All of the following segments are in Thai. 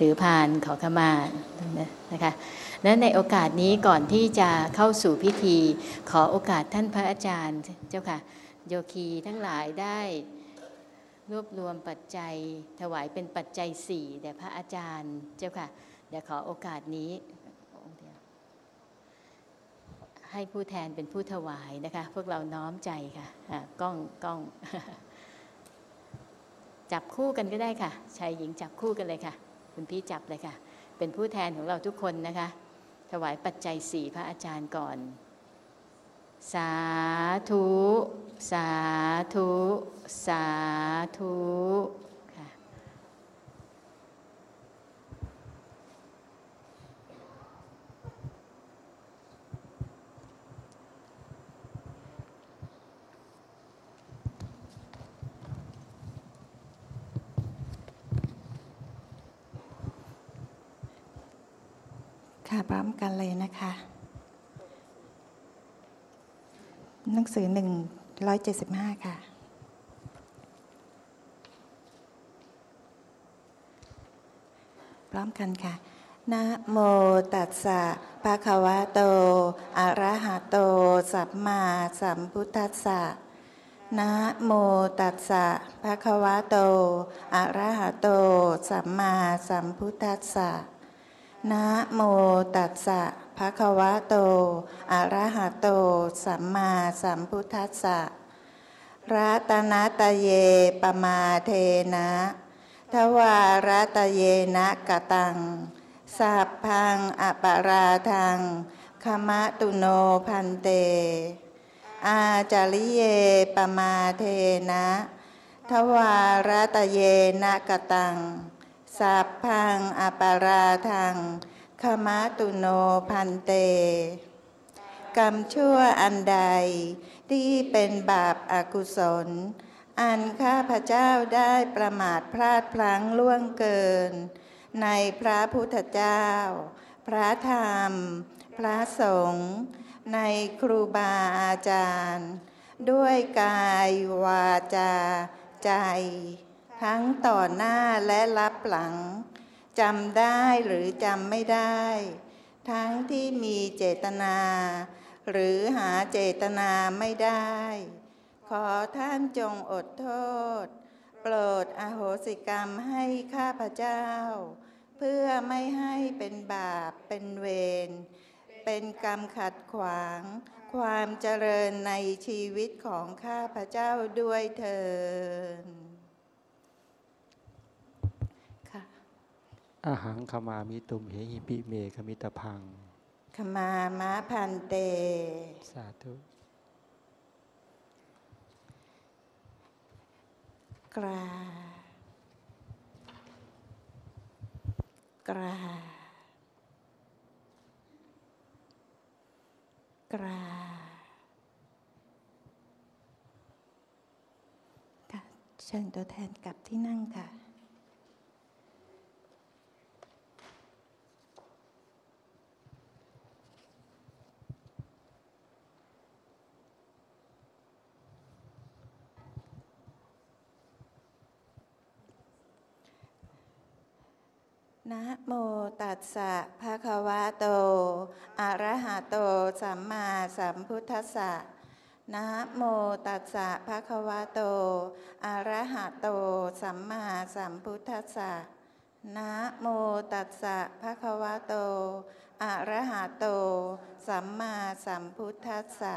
ถือพานขอขมานะคะและในโอกาสนี้ก่อนที่จะเข้าสู่พิธี ขอโอกาสท่านพระอาจารย์เจ้าค่ะโยคีทั้งหลายได้รวบรวมปัจจัยถวายเป็นปัจจัยสี่แด่พระอาจารย์เจ้าค่ะเดี๋ยวขอโอกาสนี้ ให้ผู้แทนเป็นผู้ถวายนะคะ พวกเราน้อมใจค่ะกล้องกล้อง จับคู่กันก็ได้ค่ะชายหญิงจับคู่กันเลยค่ะ คุณพี่จับเลยค่ะ เป็นผู้แทนของเราทุกคนนะคะ ถวายปัจจัยสี่พระอาจารย์ก่อน สาธุ สาธุ สาธุค่ะ พร้อมกันเลยนะคะ หนังสือ175ค่ะ พร้อมกันค่ะนะโมตัสสะภะคะวะโต อะระหะโต สัมมาสัมพุทธัสสะนะโมตัสสะภะคะวะโต อะระหะโต สัมมาสัมพุทธัสสะ นะโมตัสสะภะคะวะโต อะระหะโต สัมมาสัมพุทธัสสะรัตนตเยปมาเทนะทวารัตเยนะกตังสัพพังอปาราทังคมะตุโนพันเต อาจาริเยปมาเทนะทวารัตเยนะกตัง สัพพังอปาราทังขมาตุโนพันเต กรรมชั่วอันใด ที่เป็นบาปอากุศล อันข้าพระเจ้าได้ประมาทพลาดพลั้งล่วงเกิน ในพระพุทธเจ้า พระธรรม พระสงฆ์ในครูบาอาจารย์ ด้วยกายวาจาใจ ทั้งต่อหน้าและรับหลังจำได้หรือจำไม่ได้ ทั้งที่มีเจตนา หรือหาเจตนาไม่ได้ ขอท่านจงอดโทษ โปรดอโหสิกรรมให้ข้าพเจ้า เพื่อไม่ให้เป็นบาปเป็นเวรเป็นกรรมขัดขวาง ความเจริญในชีวิตของข้าพเจ้าด้วยเถิด อาหังขมามิตุมเหหิปิเมขมิตพัง ขมามะพันเต สาธุ กรา กรา กรา เชิญตัวแทนกลับที่นั่งค่ะ นะโมตัสสะภะคะวะโต อะระหะโต สัมมาสัมพุทธัสสะนะโมตัสสะภะคะวะโต อะระหะโต สัมมาสัมพุทธัสสะนะโมตัสสะภะคะวะโต อะระหะโต สัมมาสัมพุทธัสสะ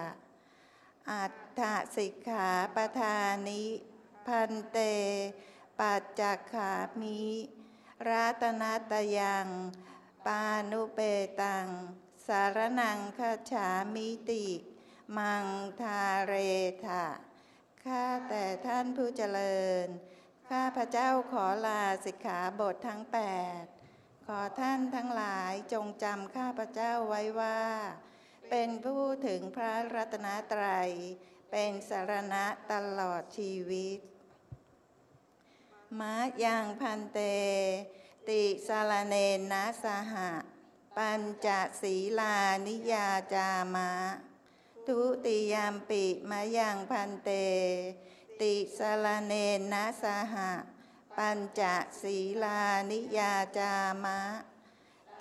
อัตถสิกขาปทานิ พันเต ปัจจักขามิ รัตนัตยัง ปานุเปตัง สารนังคาฉามิติ มังทาเรทะข้าแต่ท่านผู้เจริญ ข้าพระเจ้าขอลาสิกขาบททั้งแปดขอท่านทั้งหลายจงจำข้าพระเจ้าไว้ว่า เป็นผู้ถึงพระรัตนตรัย เป็นสารณะตลอดชีวิต มายังพันเต ติสารเนนะสหะ ปัญจศีลานิยาจามะ ทุติยามปิมายังพันเต ติสารเนนะสหะ ปัญจศีลานิยาจามะ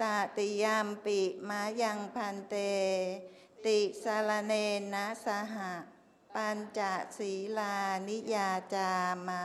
ตติยามปิมายังพันเต ติสารเนนะสหะ ปัญจศีลานิยาจามะ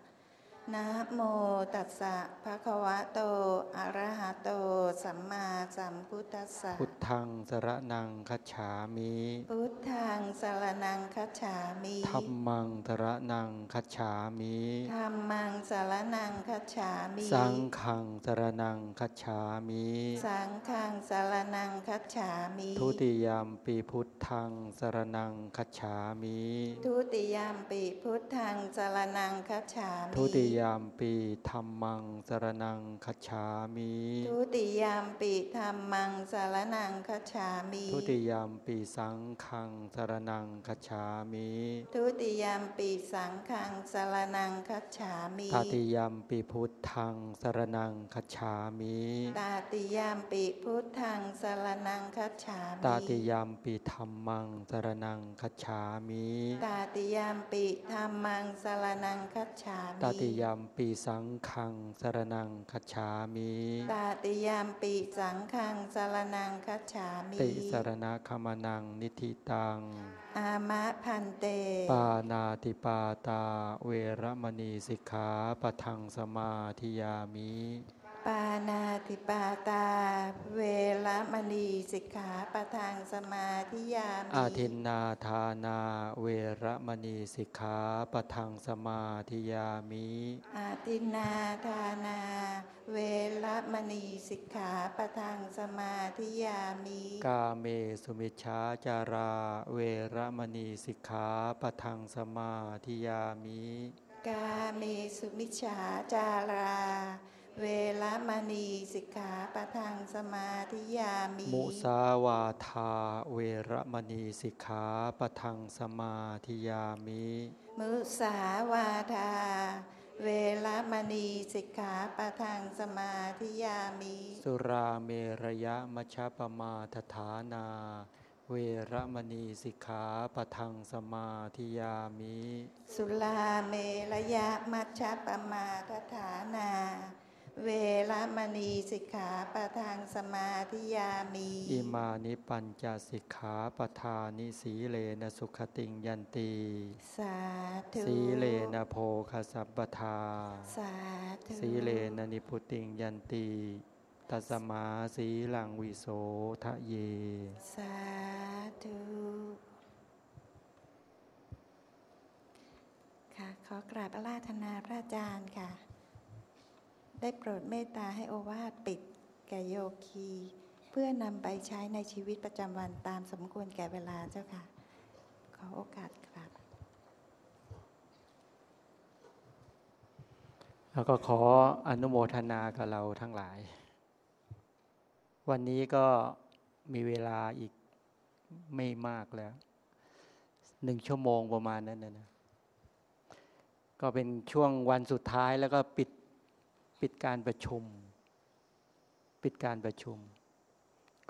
นะโมตัสสะภะคะวะโต อะระหะโต สัมมาสัมพุทธัสสะ พุทธังสระนังคัจฉามิ พุทธังสรนังคัจฉามิธัมมังสระนังคัจฉามิธัมมังสรนังคัจฉามิ สังฆังสระนังคัจฉามิ สังฆังสรนังคัจฉามิ ทุติยามปีพุทธังสรนังคัจฉามิ ทุติยามปิพุทธังสรนังคัจฉามิ ทุติยามปีธรรมังสรนังคัจฉามิทุติยามปิธรรมังสรนังคัจฉามิทุติยามปีสังฆังสรนังคัจฉามิทุติยามปิสังฆังสรนังคัจฉามิตติยามปีพุทธังสรนังคัจฉามิตาติยามปิพุทธังสรนังคัจฉามิตติยามปีธรรมังสรนังคัจฉามิตาติยามปิธรรมังสรนังคัจฉามิตติยามปีสังฆังสรนังคัจฉามิตาติยามปิสังฆังสรนังคัจฉามิ ติสรณคมนังนิธิตัง อามะพันเต ปานาติปาตาเวรมณีสิกขาปะทังสมาธิยามิ ปานาติปาตา เวรมณีสิกขาปะทังสมาธิยามิอาทินนาทานา เวรมณีสิกขาปะทังสมาธิยามิอาตินนาทานา เวรมณีสิกขาปะทังสมาธิยามิกาเมสุมิชฌาจารา เวรมณีสิกขาปะทังสมาธิยามิ กาเมสุมิชฌาจารา เวรมณีสิกขาปะทังสมาธิยามิมุสาวาทาเวรมณีสิกขาปะทังสมาธิยามิ มุสาวาทา เวรมณีสิกขาปะทังสมาธิยามิ สุราเมระยะมัชฌปมาทฐานา เวรมณีสิกขาปะทังสมาธิยามิ สุลาเมระยะมัชฌปมาทฐานา เวรมณีสิกขาปะทังสมาธิยามิอิมานิปัญจสิกขาปทานิสีเลนะสุขติงยันตี สาธุ สีเลนะโภคสัพปทา สาธุ สีเลนะนิพุติงยันตีตัสมาสีลังวิโสทะเย สาธุค่ะขอกราบอาราธนาพระอาจารย์ค่ะ ได้โปรดเมตตาให้โอวาทปิดแก่โยคี เพื่อนำไปใช้ในชีวิตประจำวันตามสมควรแก่เวลาเจ้าค่ะ ขอโอกาสครับ แล้วก็ขออนุโมทนากับเราทั้งหลาย วันนี้ก็มีเวลาอีกไม่มากแล้วหนึ่งชั่วโมงประมาณนั้นนะนะก็เป็นช่วงวันสุดท้ายแล้วก็ปิด ปิดการประชุม ปิดการประชุม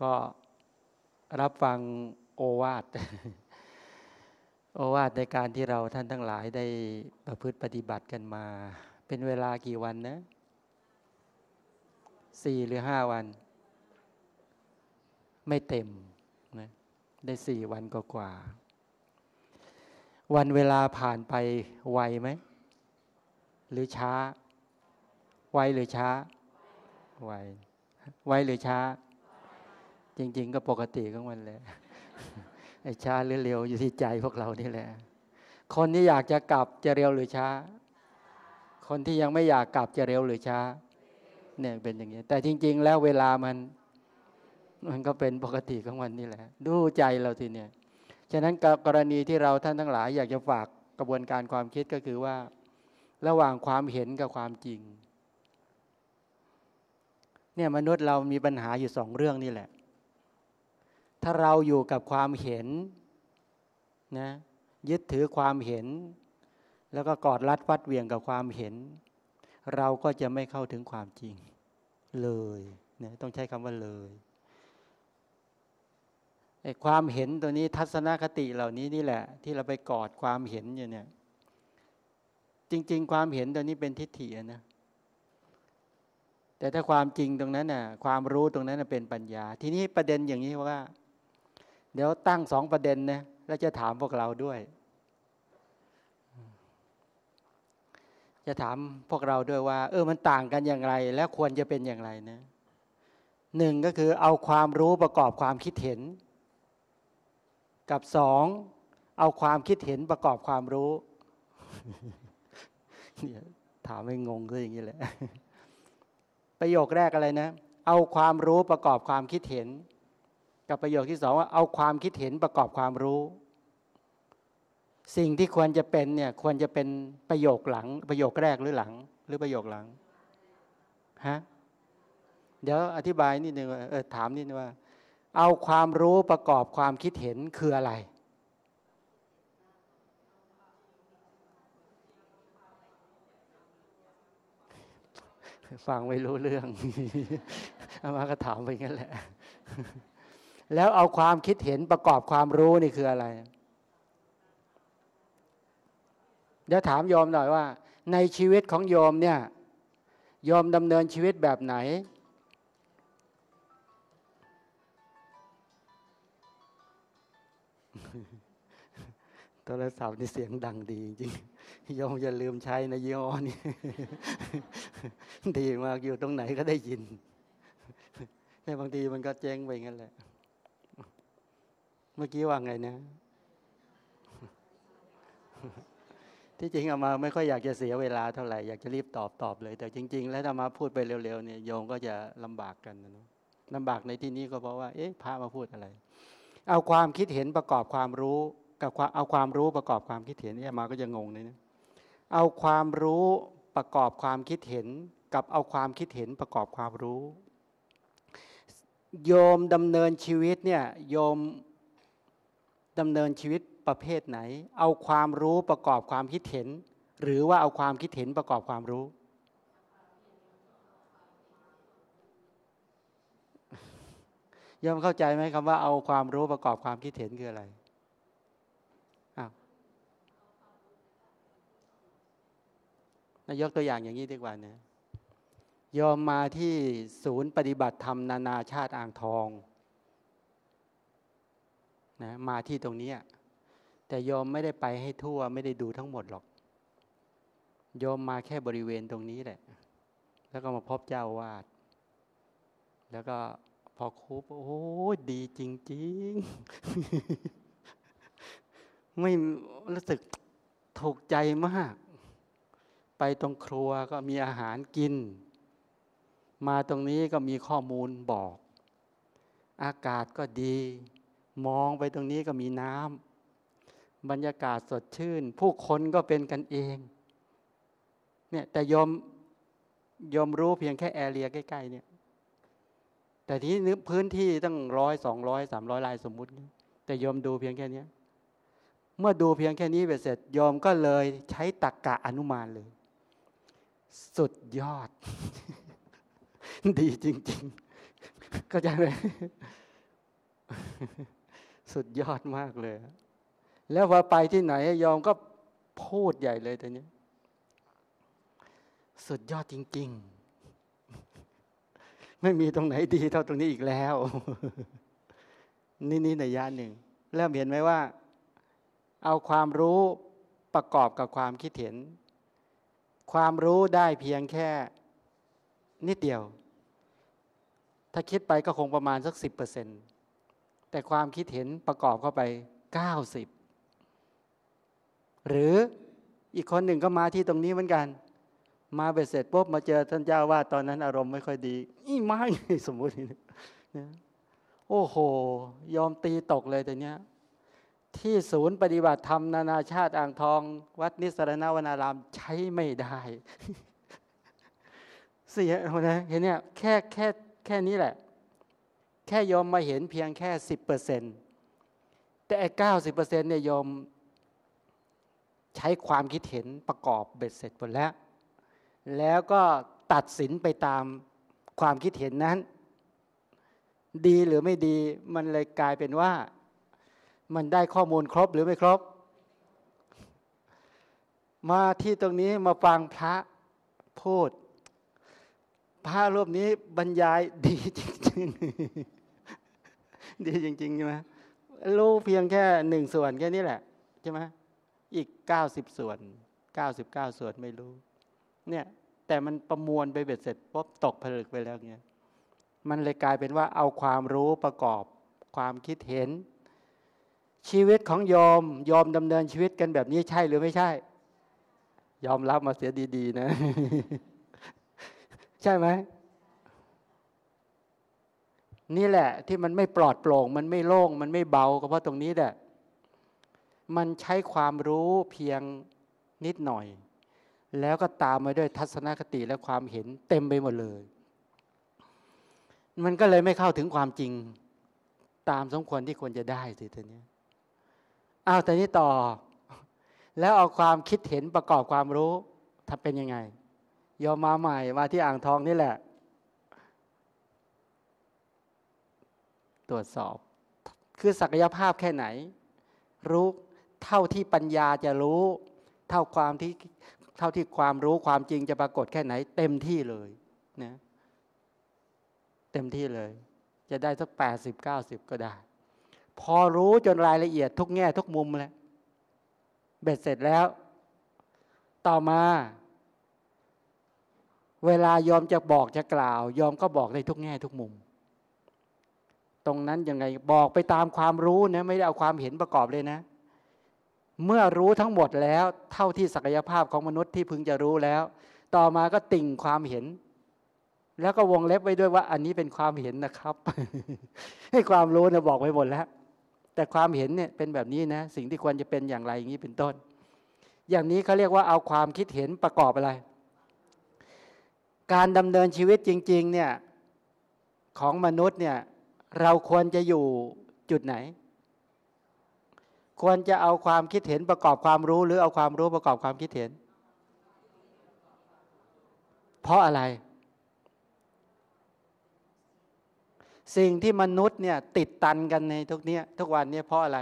ก็รับฟังโอวาทโอวาทในการที่เราท่านทั้งหลายได้ประพฤติปฏิบัติกันมา เป็นเวลากี่วันนะสี่หรือห้าวัน ไม่เต็มนะได้สี่วันกกว่า วันเวลาผ่านไปไวไหม หรือช้า ไวหรือช้า ไว ไวหรือช้า จริง ๆ ก็ปกติของมันแหละ ไอ้ช้าหรือเร็วอยู่ที่ใจพวกเรานี่แหละ คนที่อยากจะกลับจะเร็วหรือช้า คนที่ยังไม่อยากกลับจะเร็วหรือช้า เนี่ยเป็นอย่างนี้ แต่จริง ๆ แล้วเวลามัน มันก็เป็นปกติของมันนี่แหละ ดูใจเราทีเนี่ย ฉะนั้นกรณีที่เราท่านทั้งหลาย อยากจะฝากกระบวนการความคิดก็คือว่า ระหว่างความเห็นกับความจริง เนี่ยมนุษย์เรามีปัญหาอยู่สองเรื่องนี่แหละ ถ้าเราอยู่กับความเห็นนะยึดถือความเห็น แล้วก็กอดรัดฟัดเวียงกับความเห็น เราก็จะไม่เข้าถึงความจริงเลยนะต้องใช้คำว่าเลยไอ้ความเห็นตัวนี้ทัศนคติเหล่านี้นี่แหละ ที่เราไปกอดความเห็นอยู่เนี่ย จริง ๆ ความเห็นตัวนี้เป็นทิฏฐินะ แต่ถ้าความจริงตรงนั้นน่ะความรู้ตรงนั้นเป็นปัญญา ทีนี้ประเด็นอย่างนี้ว่า เดี๋ยวตั้งสองประเด็นนะแล้วจะถามพวกเราด้วย จะถามพวกเราด้วยว่า เออมันต่างกันอย่างไร และควรจะเป็นอย่างไรนะหนึ่งก็คือเอาความรู้ประกอบความคิดเห็น กับสองเอาความคิดเห็นประกอบความรู้เนี่ยถามไม่งงก็อย่างนี้แหละ ประโยคแรกอะไรนะ เอาความรู้ประกอบความคิดเห็น กับประโยคที่สองว่าเอาความคิดเห็นประกอบความรู้ สิ่งที่ควรจะเป็นเนี่ยควรจะเป็นประโยคหลัง ประโยคแรกหรือหลัง หรือประโยคหลังฮะเดี๋ยวอธิบายนิดนึงว่าเออถามนิดนึงว่า เอาความรู้ประกอบความคิดเห็นคืออะไร ฟังไม่รู้เรื่องอามาก็ถามไปงั้นแหละ แล้วเอาความคิดเห็นประกอบความรู้นี่คืออะไร เดี๋ยวถามโยมหน่อยว่า ในชีวิตของโยมเนี่ยโยมดำเนินชีวิตแบบไหน โทรศัพท์นี่เสียงดังดีจริง โยมอย่าลืมใช้นะยี่ห้อนี่ดีมากอยู่ตรงไหนก็ได้ยินแต่บางทีมันก็เจ๊งไปงั้นแหละ เมื่อกี้ว่าไงนะ ที่จริงอามาไม่ค่อยอยากจะเสียเวลาเท่าไหร่ อยากจะรีบตอบตอบเลย แต่จริง ๆ แล้วถ้ามาพูดไปเร็วๆเนี่ยโยมก็จะลำบากกันนะลำบากในที่นี้ก็เพราะว่า เอ๊ะพระมาพูดอะไร เอาความคิดเห็นประกอบความรู้ กับเอาความรู้ประกอบความคิดเห็นเนี่ยมาก็จะงงเลยนะ เอาความรู้ประกอบความคิดเห็น กับเอาความคิดเห็นประกอบความรู้ โยมดำเนินชีวิตเนี่ยโยมดำเนินชีวิตประเภทไหน เอาความรู้ประกอบความคิดเห็น หรือว่าเอาความคิดเห็นประกอบความรู้ยอมเข้าใจไหมคำว่าเอาความรู้ประกอบความคิดเห็นคืออะไรอ้าว ยกตัวอย่างอย่างนี้ดีกว่านะยอมมาที่ศูนย์ปฏิบัติธรรมนานาชาติอ่างทองนะมาที่ตรงนี้ แต่ยอมไม่ได้ไปให้ทั่วไม่ได้ดูทั้งหมดหรอก ยอมมาแค่บริเวณตรงนี้แหละ แล้วก็มาพบเจ้าวาด แล้วก็พอครูโอ้ดีจริง ๆ ไม่รู้สึกถูกใจมาก ไปตรงครัวก็มีอาหารกิน มาตรงนี้ก็มีข้อมูลบอก อากาศก็ดี มองไปตรงนี้ก็มีน้ำบรรยากาศสดชื่น ผู้คนก็เป็นกันเองเนี่ยแต่ยอมยอมรู้เพียงแค่แอเรียใกล้ๆเนี่ยแต่ที่นึกพื้นที่ตั้งร้อยสองร้อยสามร้อยลายสมมุติ แต่ยอมดูเพียงแค่นี้เมื่อดูเพียงแค่นี้ไปเสร็จยอมก็เลยใช้ตักกะอนุมานเลย สุดยอด ดีจริงๆเข้าใจไหมสุดยอดมากเลย แล้วพอไปที่ไหนยอมก็พูดใหญ่เลยตอนนี้ สุดยอดจริง ๆ ไม่มีตรงไหนดีเท่าตรงนี้อีกแล้ว นี่นี่ในย่านหนึ่งเริ่มเห็นไหมว่า เอาความรู้ประกอบกับความคิดเห็น ความรู้ได้เพียงแค่นิดเดียว ถ้าคิดไปก็คงประมาณสักสิบเปอร์เซนต์แต่ความคิดเห็นประกอบเข้าไปเก้าสิบหรืออีกคนหนึ่งก็มาที่ตรงนี้เหมือนกัน มาเบ็ดเสร็จปุ๊บมาเจอท่านเจ้าว่าตอนนั้นอารมณ์ไม่ค่อยดีอีไม่สมมุตินะโอ้โห ยอมตีตกเลยแต่เนี้ย ที่ศูนย์ปฏิบัติธรรมนานาชาติอ่างทอง วัดนิสรณวนารามใช้ไม่ได้ เสียนะเห็นเนี่ยแค่แค่แค่นี้แหละ แค่ยอมมาเห็นเพียงแค่สิบเปอร์เซ็นแต่เก้าสิบเปอร์เซ็นเนี่ยยอมใช้ความคิดเห็นประกอบเบ็ดเสร็จหมดแล้ว แล้วก็ตัดสินไปตามความคิดเห็นนั้น ดีหรือไม่ดีมันเลยกลายเป็นว่า มันได้ข้อมูลครบหรือไม่ครบ มาที่ตรงนี้มาฟังพระพูด พระรูปนี้บรรยายดีจริงๆ ดีจริงๆใช่ไหมรู้เพียงแค่หนึ่งส่วนแค่นี้แหละใช่ไหมอีกเก้าสิบส่วนเก้าสิบเก้าส่วนไม่รู้ เนี่ย แต่มันประมวลไปเบ็ดเสร็จปุ๊บตกผลึกไปแล้วเงี้ยมันเลยกลายเป็นว่าเอาความรู้ประกอบความคิดเห็น ชีวิตของยอมยอมดำเนินชีวิตกันแบบนี้ใช่หรือไม่ใช่ ยอมรับมาเสียดี ๆ นะ ใช่ไหมนี่แหละ ที่มันไม่ปลอดโปร่ง มันไม่โล่ง มันไม่เบาก็เพราะตรงนี้แหละมันใช้ความรู้เพียงนิดหน่อย แล้วก็ตามมาด้วยทัศนคติและความเห็นเต็มไปหมดเลย มันก็เลยไม่เข้าถึงความจริงตามสมควรที่ควรจะได้สิทีนี้ อ้าวแต่นี้ต่อ แล้วเอาความคิดเห็นประกอบความรู้ทำเป็นยังไงยอมมาใหม่มาที่อ่างทองนี่แหละ ตรวจสอบ คือศักยภาพแค่ไหน รู้เท่าที่ปัญญาจะรู้ เท่าความที่เท่าที่ความรู้ความจริงจะปรากฏแค่ไหน เต็มที่เลยนะเต็มที่เลย จะได้สักแปดสิบเก้าสิบก็ได้ พอรู้จนรายละเอียดทุกแง่ทุกมุมแล้วเบ็ดเสร็จแล้ว ต่อมา เวลายอมจะบอกจะกล่าว ยอมก็บอกในทุกแง่ทุกมุม ตรงนั้นยังไงบอกไปตามความรู้นะไม่ได้เอาความเห็นประกอบเลยนะ เมื่อรู้ทั้งหมดแล้ว เท่าที่ศักยภาพของมนุษย์ที่พึงจะรู้แล้ว ต่อมาก็ติ่งความเห็นแล้วก็วงเล็บไว้ด้วยว่า อันนี้เป็นความเห็นนะครับ ให้ความรู้เนี่ยบอกไว้หมดแล้ว แต่ความเห็นเนี่ยเป็นแบบนี้นะ สิ่งที่ควรจะเป็นอย่างไรอย่างนี้เป็นต้น อย่างนี้เขาเรียกว่าเอาความคิดเห็นประกอบอะไร การดำเนินชีวิตจริง ๆ เนี่ยของมนุษย์เนี่ยเราควรจะอยู่จุดไหน ควรจะเอาความคิดเห็นประกอบความรู้ หรือเอาความรู้ประกอบความคิดเห็น เพราะอะไร สิ่งที่มนุษย์เนี่ยติดตันกันในทุกเนี้ยทุกวันเนี้เพราะอะไร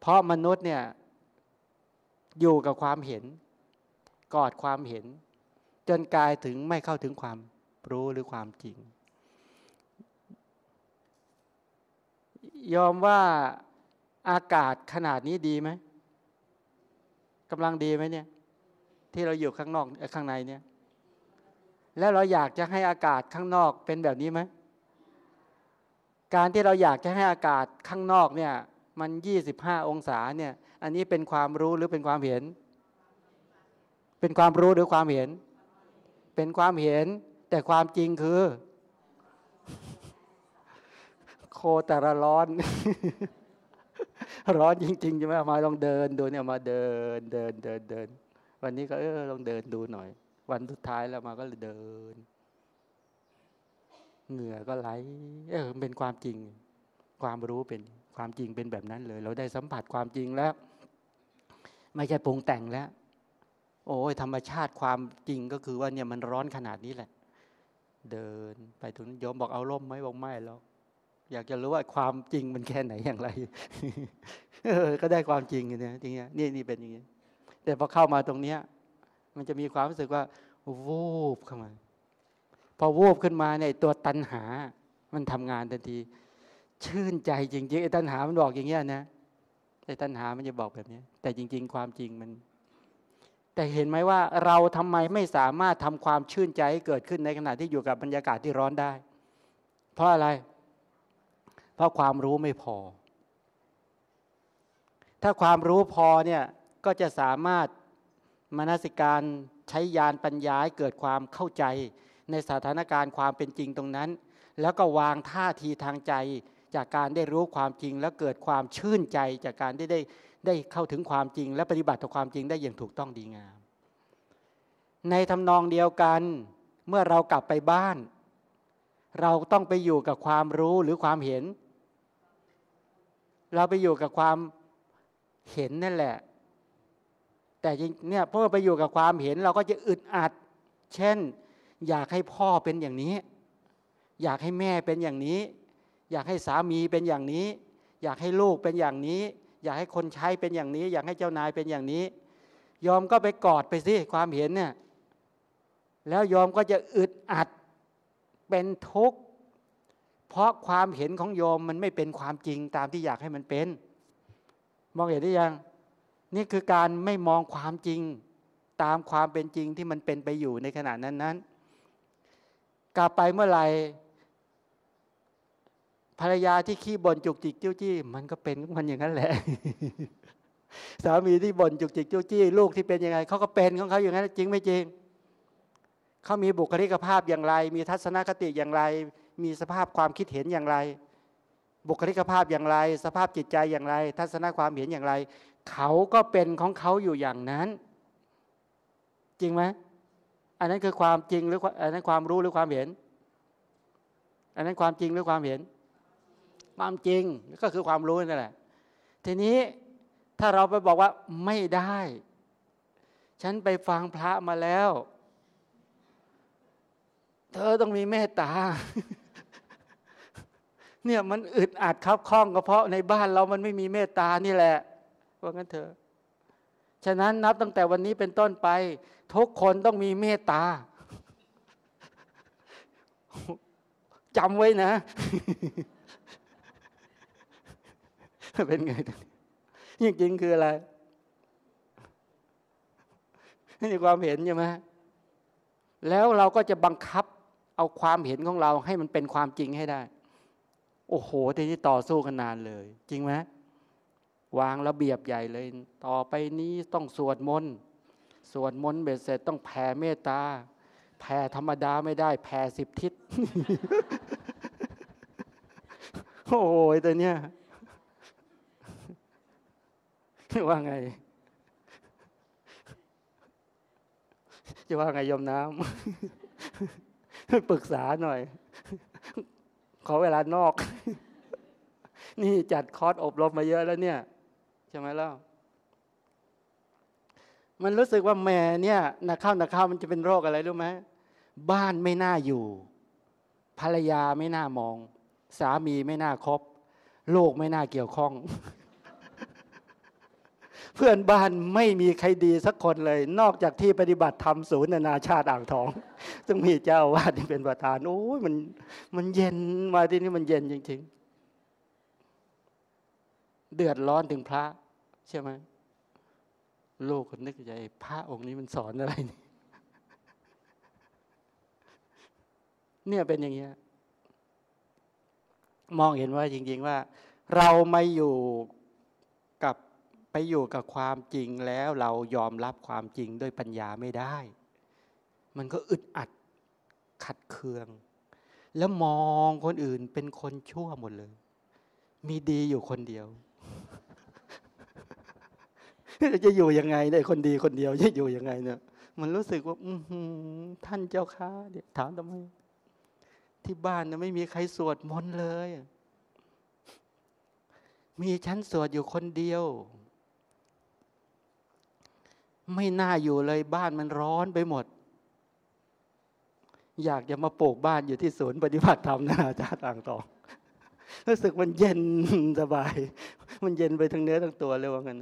เพราะมนุษย์เนี่ยอยู่กับความเห็น กอดความเห็น จนกลายถึงไม่เข้าถึงความรู้หรือความจริง ยอมว่าอากาศขนาดนี้ดีไหมกำลังดีไหมเนี่ย ที่เราอยู่ข้างนอกข้างในเนี่ย แล้วเราอยากจะให้อากาศข้างนอกเป็นแบบนี้ไหม การที่เราอยากจะให้อากาศข้างนอกเนี่ยมันยี่สิบห้าองศาเนี่ยอันนี้เป็นความรู้หรือเป็นความเห็น เป็นความรู้หรือความเห็น เป็นความเห็นแต่ความจริงคือ โคแต่ละร้อน ร้อนจริงๆใช่ไหมมาลองเดินดูเนี่ยมาเดินเดินเดินเดิน วันนี้ก็เออลองเดินดูหน่อย วันสุดท้ายแล้วมาก็เลยเดิน เหงื่อก็ไหลเออเป็นความจริง ความรู้เป็นความจริงเป็นแบบนั้นเลย เราได้สัมผัสความจริงแล้ว ไม่ใช่ปรุงแต่งแล้ว โอ้ยธรรมชาติความจริงก็คือว่าเนี่ยมันร้อนขนาดนี้แหละ เดินไปถึงโยมบอกเอาร่มไหมบอกไม่แล้วอยากจะรู้ว่าความจริงมันแค่ไหนอย่างไรก็ได้ความจริงเนี่ยจริงๆนี่นี่เป็นอย่างนี้แต่พอเข้ามาตรงเนี้ย มันจะมีความรู้สึกว่าวูบเข้ามา อวูบขึ้นมาเนี่ยตัวตัณหา มันทำงานทันที ชื่นใจจริงๆไอ้ตัณหามันบอกอย่างเงี้ยนะไอ้ตัณหามันจะบอกแบบนี้ แต่จริง ๆ ความจริงมัน แต่เห็นไหมว่าเราทำไมไม่สามารถทำความชื่นใจให้เกิดขึ้นในขณะที่อยู่กับบรรยากาศที่ร้อนได้ เพราะอะไร เพราะความรู้ไม่พอ ถ้าความรู้พอเนี่ยก็จะสามารถมนสิการใช้ยานปัญญาให้เกิดความเข้าใจ ในสถานการณ์ความเป็นจริงตรงนั้น แล้วก็วางท่าทีทางใจจากการได้รู้ความจริง แล้วเกิดความชื่นใจจากการได้ได้ได้เข้าถึงความจริง และปฏิบัติต่อความจริงได้อย่างถูกต้องดีงาม ในทำนองเดียวกันเมื่อเรากลับไปบ้าน เราต้องไปอยู่กับความรู้หรือความเห็น เราไปอยู่กับความเห็นนั่นแหละ แต่จริงเนี่ยพอไปอยู่กับความเห็นเราก็จะอึดอัด เช่น อยากให้พ่อเป็นอย่างนี้ อยากให้แม่เป็นอย่างนี้ อยากให้สามีเป็นอย่างนี้ อยากให้ลูกเป็นอย่างนี้ อยากให้คนใช้เป็นอย่างนี้ อยากให้เจ้านายเป็นอย่างนี้ ยอมก็ไปกอดไปสิความเห็นเนี่ยแล้วยอมก็จะอึดอัดเป็นทุกข์เพราะความเห็นของโยมมันไม่เป็นความจริงตามที่อยากให้มันเป็น มองเห็นได้ยัง นี่คือการไม่มองความจริง ตามความเป็นจริงที่มันเป็นไปอยู่ในขณะนั้นนั้น กลับไปเมื่อไหร่ภรรยาที่ขี้บ่นจุกจิกจิ้วจี้มันก็เป็นมันอย่างนั้นแหละ สามีที่บ่นจุกจิกจิ้วจี้ลูกที่เป็นยังไงเขาก็เป็นของเขาอย่างนั้น จริงไม่จริงเขามีบุคลิกภาพอย่างไร มีทัศนคติอย่างไร มีสภาพความคิดเห็นอย่างไร บุคลิกภาพอย่างไร สภาพจิตใจอย่างไร ทัศนความเห็นอย่างไร เขาก็เป็นของเขาอยู่อย่างนั้น จริงไหม อันนั้นคือความจริงหรืออันนั้นความรู้หรือความเห็น อันนั้นความจริงหรือความเห็น ความจริงก็คือความรู้นั่นแหละ ทีนี้ถ้าเราไปบอกว่าไม่ได้ ฉันไปฟังพระมาแล้ว เธอต้องมีเมตตาเนี่ยมันอึดอัดครับข้องก็เพราะในบ้านเรามันไม่มีเมตตานี่แหละว่างั้นเถอะ ฉะนั้นนับตั้งแต่วันนี้เป็นต้นไป ทุกคนต้องมีเมตตาจำไว้นะ เป็นไงจริงๆคืออะไรนี่ความเห็นใช่ไหมแล้วเราก็จะบังคับเอาความเห็นของเราให้มันเป็นความจริงให้ได้ โอ้โหทีนี้ต่อสู้กันนานเลย จริงไหมวางระเบียบใหญ่เลย ต่อไปนี้ต้องสวดมนต์ สวดมนต์เบ็ดเสร็จต้องแผ่เมตตา แผ่ธรรมดาไม่ได้ แผ่สิบทิศ โอ้ยแต่เนี้ยว่าไง จะว่าไงยมน้ำปรึกษาหน่อย ขอเวลานอก นี่จัดคอร์สอบรมมาเยอะแล้วเนี่ย ใช่ไหมล่ะ มันรู้สึกว่าแม่เนี่ยนักข้าวนักข้าวมันจะเป็นโรคอะไรรู้ไหมบ้านไม่น่าอยู่ ภรรยาไม่น่ามอง สามีไม่น่าคบโลกไม่น่าเกี่ยวข้อง เพื่อนบ้านไม่มีใครดีสักคนเลย นอกจากที่ปฏิบัติธรรมศูนย์นานาชาติอ่างทอง ซึ่งมีเจ้าวาดที่เป็นประธานโอ้ยมันมันเย็นมาที่นี่มันเย็นจริง ๆ เดือดร้อนถึงพระ ใช่ไหม ลกคนนึกใจพระองค์นี้มันสอนอะไรนี่เนี่ยเป็นอย่างเงี้ยมองเห็นว่าจริง ๆว่า เราไม่อยู่กับไปอยู่กับความจริงแล้วเรายอมรับความจริงด้วยปัญญาไม่ได้ มันก็อึดอัดขัดเคือง แล้วมองคนอื่นเป็นคนชั่วหมดเลย มีดีอยู่คนเดียว จะอยู่ยังไงได้คนดีคนเดียวจะอยู่ยังไงเนี่ย มันรู้สึกว่า อืท่านเจ้าค้าเนี่ยถามทำไม ที่บ้านเนี่ยไม่มีใครสวดมนต์เลย มีฉันสวดอยู่คนเดียว ไม่น่าอยู่เลยบ้านมันร้อนไปหมด อยากจะมาปลูกบ้านอยู่ที่ศูนย์ปฏิบัติธรรมนานาชาติต่างต่อรู้สึกมันเย็นสบาย มันเย็นไปทั้งเนื้อทั้งตัวเลยว่างั้น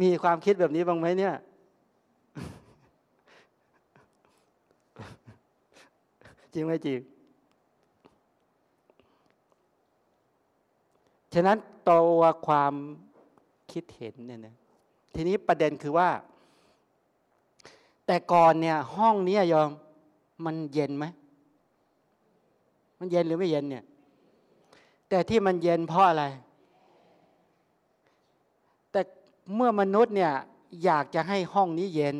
มีความคิดแบบนี้บ้างไหมเนี่ย จริงไหมจริง ฉะนั้นตัวความคิดเห็นเนี่ยนะทีนี้ประเด็นคือว่า แต่ก่อนเนี่ย ห้องนี้ยอมมันเย็นไหมมันเย็นหรือไม่เย็นเนี่ย แต่ที่มันเย็นเพราะอะไรเเมื่อมนุษย์เนี่ยอยากจะให้ห้องนี้เย็น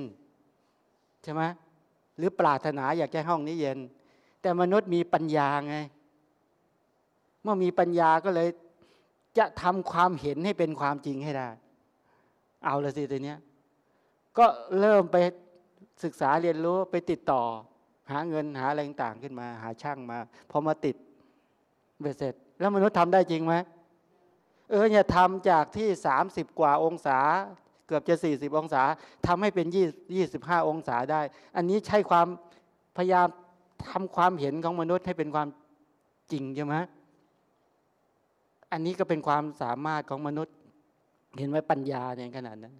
ใช่ไหมหรือปรารถนาอยากจะให้ห้องนี้เย็น แต่มนุษย์มีปัญญาไง เมื่อมีปัญญาก็เลยจะทำความเห็นให้เป็นความจริงให้ได้ เอาละสิตัวเนี้ยก็เริ่มไปศึกษาเรียนรู้ไปติดต่อ หาเงินหาอะไรต่างขึ้นมา หาช่างมาพอมาติดเบ็ดเสร็จ แล้วมนุษย์ทำได้จริงไหม เออเนี่ยทำจากที่สามสิบกว่าองศา เกือบจะสี่สิบองศาทำให้เป็นยี่สิบห้าองศาได้ อันนี้ใช่ความพยายามทำความเห็นของมนุษย์ให้เป็นความจริงใช่ไหมอันนี้ก็เป็นความสามารถของมนุษย์ เห็นไหมปัญญาเนี่ยขนาดนั้น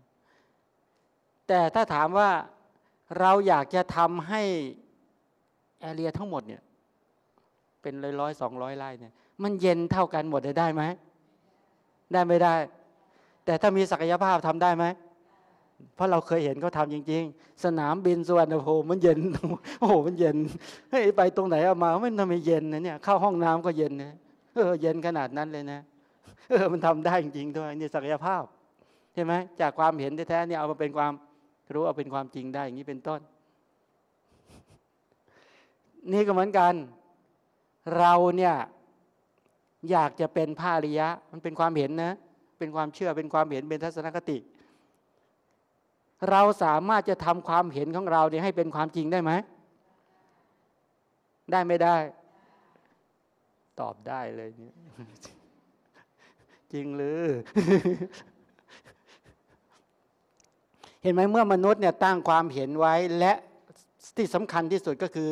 แต่ถ้าถามว่าเราอยากจะทำให้แอเรียทั้งหมดเนี่ย เป็นร้อยร้อยสองร้อยไร่เนี่ย มันเย็นเท่ากันหมดได้ไหม ได้ไม่ได้ แต่ถ้ามีศักยภาพทำได้ไหมเพราะเราเคยเห็นเขาทาจริง ๆ สนามบินสุวรรณภูมิมันเย็นโอ้โหมันเย็นเฮ้ยไปตรงไหนเอามาไมันทำไมเย็นนะเนี่ยเข้าห้องน้ำก็เย็นนะเออเย็นขนาดนั้นเลยนะเออมันทำได้จริงๆด้วยนี่ศักยภาพใช่ไหมจากความเห็นแท้ๆเนี่ยเอามาเป็นความรู้เอาเป็นความจริงได้อย่างนี้เป็นต้น นี่ก็เหมือนกัน เราเนี่ย อยากจะเป็นพระอริยะ มันเป็นความเห็นนะ เป็นความเชื่อเป็นความเห็นเป็นทัศนคติ เราสามารถจะทำความเห็นของเราเนี่ยให้เป็นความจริงได้ไหมได้ไม่ได้ ตอบได้เลยเนี่ยจริงหรือ เห็นไหมเมื่อมนุษย์เนี่ยตั้งความเห็นไว้และที่สำคัญที่สุดก็คือ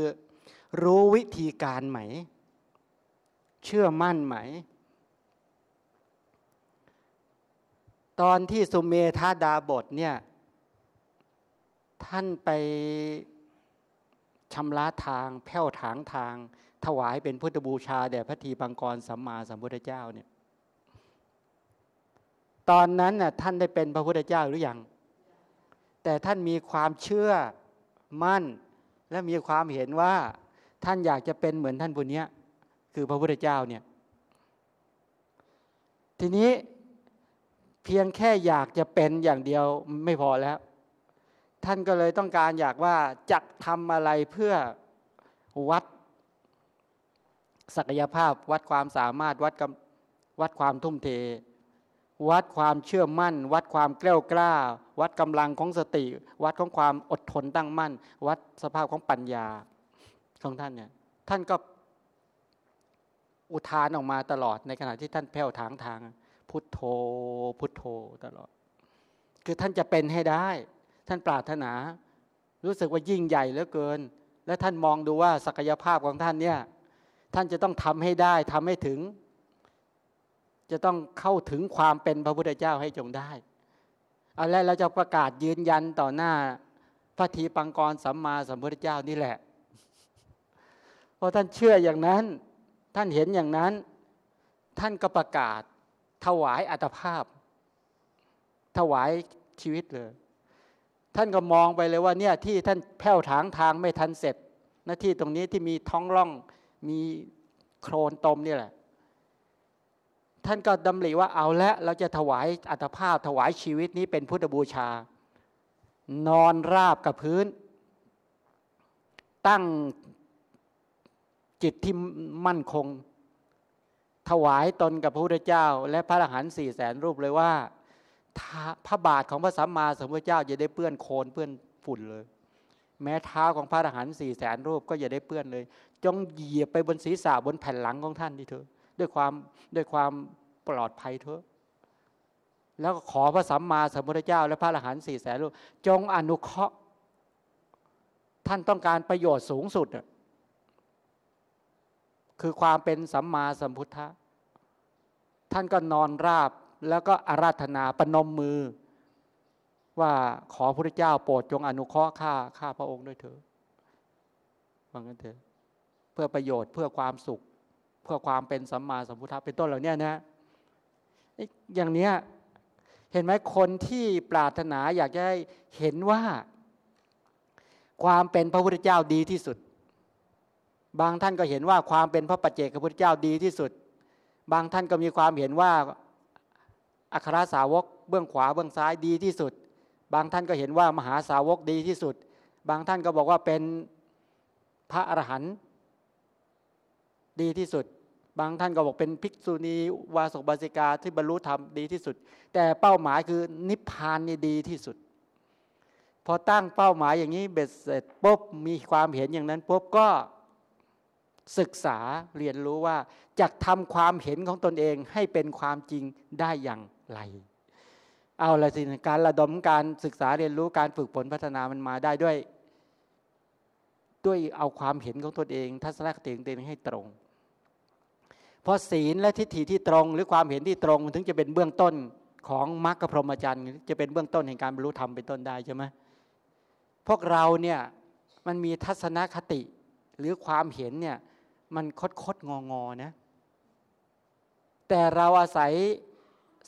รู้วิธีการไหม เชื่อมั่นไหม ตอนที่สุเมธาดาบทเนี่ย ท่านไปชำระทางแผ้วถางทาง ถวายเป็นพุทธบูชาแด่พระทีปังกรสัมมาสัมพุทธเจ้าเนี่ย ตอนนั้นน่ะท่านได้เป็นพระพุทธเจ้าหรือยังแต่ท่านมีความเชื่อมั่น และมีความเห็นว่าท่านอยากจะเป็นเหมือนท่านบุญนี้ คือพระพุทธเจ้าเนี่ย ทีนี้เพียงแค่อยากจะเป็นอย่างเดียวไม่พอแล้ว ท่านก็เลยต้องการอยากว่าจะทำอะไรเพื่อวัดศักยภาพวัดความสามารถวัดวัดความทุ่มเท วัดความเชื่อมั่น วัดความกล้ากล้า วัดกำลังของสติ วัดของความอดทนตั้งมั่น วัดสภาพของปัญญาของท่านเนี่ยท่านก็ อุทานออกมาตลอดในขณะที่ท่านแผ่วทางทาง พุทโธพุทโธตลอด คือท่านจะเป็นให้ได้ ท่านปรารถนา รู้สึกว่ายิ่งใหญ่เหลือเกิน และท่านมองดูว่าศักยภาพของท่านเนี่ยท่านจะต้องทำให้ได้ทำให้ถึง จะต้องเข้าถึงความเป็นพระพุทธเจ้าให้จงได้เอาแล้วเราจะประกาศยืนยันต่อหน้าพระทีปังกรสัมมาสัมพุทธเจ้านี่แหละเพราะท่านเชื่ออย่างนั้น ท่านเห็นอย่างนั้น ท่านก็ประกาศ ถวายอัตภาพ ถวายชีวิตเลย ท่านก็มองไปเลยว่าเนี่ยที่ท่านแผ่วถางทางไม่ทันเสร็จ หน้าที่ตรงนี้ที่มีท้องร่องมีโครนตมนี่แหละ ท่านก็ดำริว่าเอาละเราจะถวายอัตภาพ ถวายชีวิตนี้เป็นพุทธบูชา นอนราบกับพื้น ตั้ง จิตที่มั่นคง ถวายตนกับพระพุทธเจ้า และพระอรหันต์สี่แสนรูปเลยว่าพระบาทของพระสัมมาสัมพุทธเจ้าอย่าได้เปื้อนโคลนเปื้อนฝุ่นเลย แม้เท้าของพระอรหันต์สี่แสนรูปก็อย่าได้เปื้อนเลย จงเหยียบไปบนศีรษะบนแผ่นหลังของท่านดีเถอะด้วยความด้วยความปลอดภัยเถอะแล้วขอพระสัมมาสัมพุทธเจ้า และพระอรหันต์สี่แสนลูกจงอนุเคราะห์ ท่านต้องการประโยชน์สูงสุด คือความเป็นสัมมาสัมพุทธะท่านก็นอนราบแล้วก็อาราธนาปนมมือ ว่าขอพระเจ้าโปรดจงอนุเคราะห์ข้าข้าพระองค์ด้วยเถอะว่างั้นเถอะเพื่อประโยชน์เพื่อความสุข เพื่อความเป็นสัมมาสัมพุทธะเป็นต้นเหล่านี้นะอย่างเนี้ยเห็นไหมคนที่ปรารถนาอยากจะเห็นว่า ความเป็นพระพุทธเจ้าดีที่สุด บางท่านก็เห็นว่าความเป็นพระปัจเจกพระพุทธเจ้าดีที่สุด บางท่านก็มีความเห็นว่าอัครสาวกเบื้องขวาเบื้องซ้ายดีที่สุด บางท่านก็เห็นว่ามหาสาวกดีที่สุด บางท่านก็บอกว่าเป็นพระอรหันต์ดีที่สุด บางท่านก็บอกเป็นภิกษุณีวาสกบาสิกาที่บรรลุธรรมดีที่สุด แต่เป้าหมายคือนิพพานนี่ดีที่สุด พอตั้งเป้าหมายอย่างนี้เบ็ดเสร็จปุ๊บมีความเห็นอย่างนั้นปุ๊บก็ ศึกษาเรียนรู้ว่าจะทำความเห็นของตนเองให้เป็นความจริงได้อย่างไร เอาละสิการระดมการศึกษาเรียนรู้การฝึกฝนพัฒนามันมาได้ด้วย ด้วยเอาความเห็นของตนเอง ทัศนคติของตนเองให้ตรง เพราะศีลและทิฏฐิที่ตรง หรือความเห็นที่ตรงถึงจะเป็นเบื้องต้นของมรรคพรหมจรรย์จะเป็นเบื้องต้นแห่งการบรรลุธรรมเป็นต้นได้ใช่ไหมพวกเราเนี่ยมันมีทัศนคติหรือความเห็นเนี่ย มันคดคดงองอนะ แต่เราอาศัย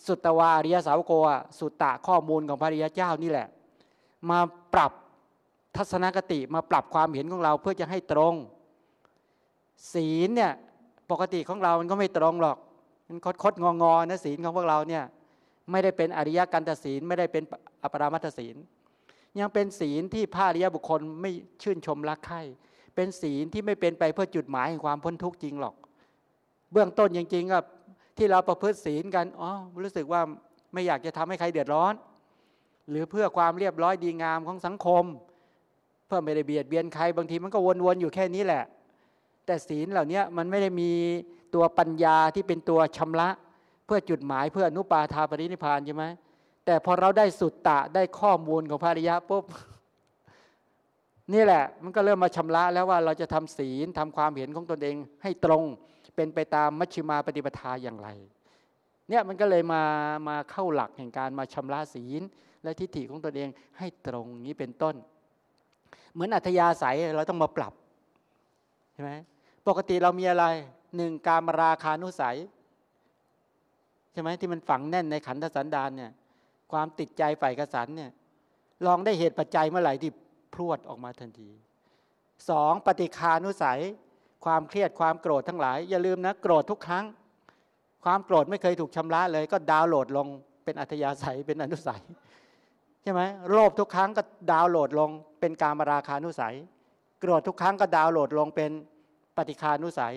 สุตตวาริยสาวโกสุตตะข้อมูลของพระริยเจ้านี่แหละ มาปรับทัศนคติมาปรับความเห็นของเราเพื่อจะให้ตรง ศีลเนี่ยปกติของเรา มันก็ไม่ตรงหรอก มันคดคดงองอนะศีลของพวกเราเนี่ยไม่ได้เป็นอริยกันตศีลไม่ได้เป็นอปรามัตศีล ยังเป็นศีลที่พระอริยบุคคลไม่ชื่นชมรักใคร่ เป็นศีลที่ไม่เป็นไปเพื่อจุดหมายแห่งความพ้นทุกข์จริงหรอก เบื้องต้นจริงๆก็ที่เราประพฤติศีลกันอ๋อรู้สึกว่าไม่อยากจะทำให้ใครเดือดร้อน หรือเพื่อความเรียบร้อยดีงามของสังคม เพื่อไม่ได้เบียดเบียนใครบางทีมันก็วนๆอยู่แค่นี้แหละ แต่ศีลเหล่านี้มันไม่ได้มีตัวปัญญาที่เป็นตัวชำระ เพื่อจุดหมายเพื่ออนุปาทาปรินิพานใช่ไหมแต่พอเราได้สุดตะได้ข้อมูลของพระริยะปุ๊บ นี่แหละมันก็เริ่มมาชำระแล้วว่าเราจะทำศีลทำความเห็นของตนเองให้ตรงเป็นไปตามมัชฌิมาปฏิปทาอย่างไรเนี่ยมันก็เลยมามาเข้าหลักแห่งการมาชำระศีล และทิฏฐิของตนเองให้ตรงนี้เป็นต้น เหมือนอัธยาศัยเราต้องมาปรับใช่ไหมปกติเรามีอะไรหนึ่งการมราคานุสัยใช่ไหมที่มันฝังแน่นในขันธสันดานเนี่ยความติดใจฝ่ายกสันเนี่ยลองได้เหตุปัจจัยเมื่อไหร่ที่ พรวดออกมาทันทีสองปฏิคานุสัย ความเครียดความโกรธทั้งหลาย อย่าลืมนะ โกรธทุกครั้ง ความโกรธไม่เคยถูกชำระเลย ก็ดาวน์โหลดลงเป็นอัธยาศัยเป็นอนุสัยใช่ไหมโลภทุกครั้งก็ดาวน์โหลดลง เป็นการมราคานุสัย โกรธทุกครั้งก็ดาวน์โหลดลงเป็นปฏิคานุสัย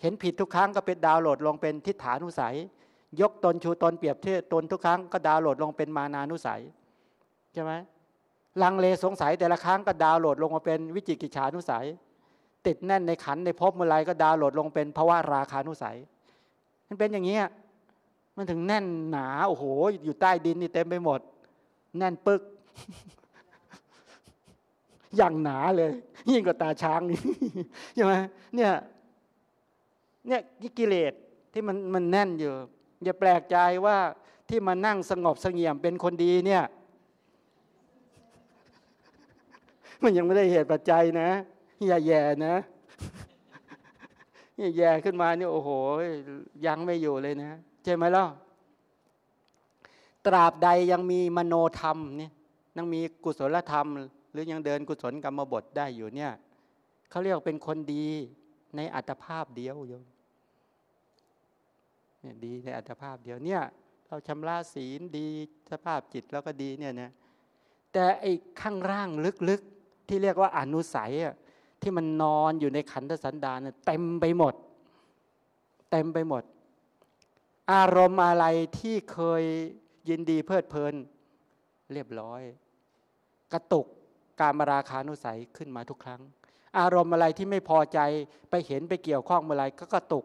เห็นผิดทุกครั้งก็เป็นดาวน์โหลดลงเป็นทิฏฐานุสัย ยกตนชูตนเปรียบเทียบตนทุกครั้งก็ดาวน์โหลดลงเป็นมานานุสัยใช่ไหม ลังเลสงสัยแต่ละครั้งก็ดาวน์โหลดลงมาเป็นวิจิกิจฉานุสัย ติดแน่นในขันในภพเมื่อไรก็ดาวน์โหลดลงเป็นภาวะราคานุสัย มันเป็นอย่างนี้มันถึงแน่นหนาโอ้โห อยู่ใต้ดินนี่เต็มไปหมด แน่นปึก อย่างหนาเลย ยิ่งกว่าตาช้างนี่ใช่ไหมเนี่ยเนี่ยกิเลสที่มันมันแน่นอยู่อย่าแปลกใจว่าที่มานั่งสงบเสงี่ยมเป็นคนดีเนี่ย มันยังไม่ได้เหตุปัจจัยนะ อย่าแย่นะอย่าแย่ขึ้นมาเนี่ยโอ้โห ยังไม่อยู่เลยนะ ใช่ไหมล่ะตราบใดยังมีมโนธรรมเนี่ยยังมีกุศลธรรม หรือยังเดินกุศลกรรมบทได้อยู่เนี่ยเขาเรียกเป็นคนดีในอัตภาพเดียวโยมเนี่ยดีในอัตภาพเดียวเนี่ยเราชำระศีลดีสภาพจิตแล้วก็ดีเนี่ยนะแต่ไอ้ข้างร่างลึกๆ ที่เรียกว่าอนุสัยอ่ที่มันนอนอยู่ในขันธสันดานเต็มไปหมด เต็มไปหมด อารมณ์อะไรที่เคยยินดีเพลิดเพลิน เรียบร้อย กระตุกการมาราคานุสัยขึ้นมาทุกครั้ง อารมณ์อะไรที่ไม่พอใจไปเห็นไปเกี่ยวข้องเมื่อไรก็กระตุก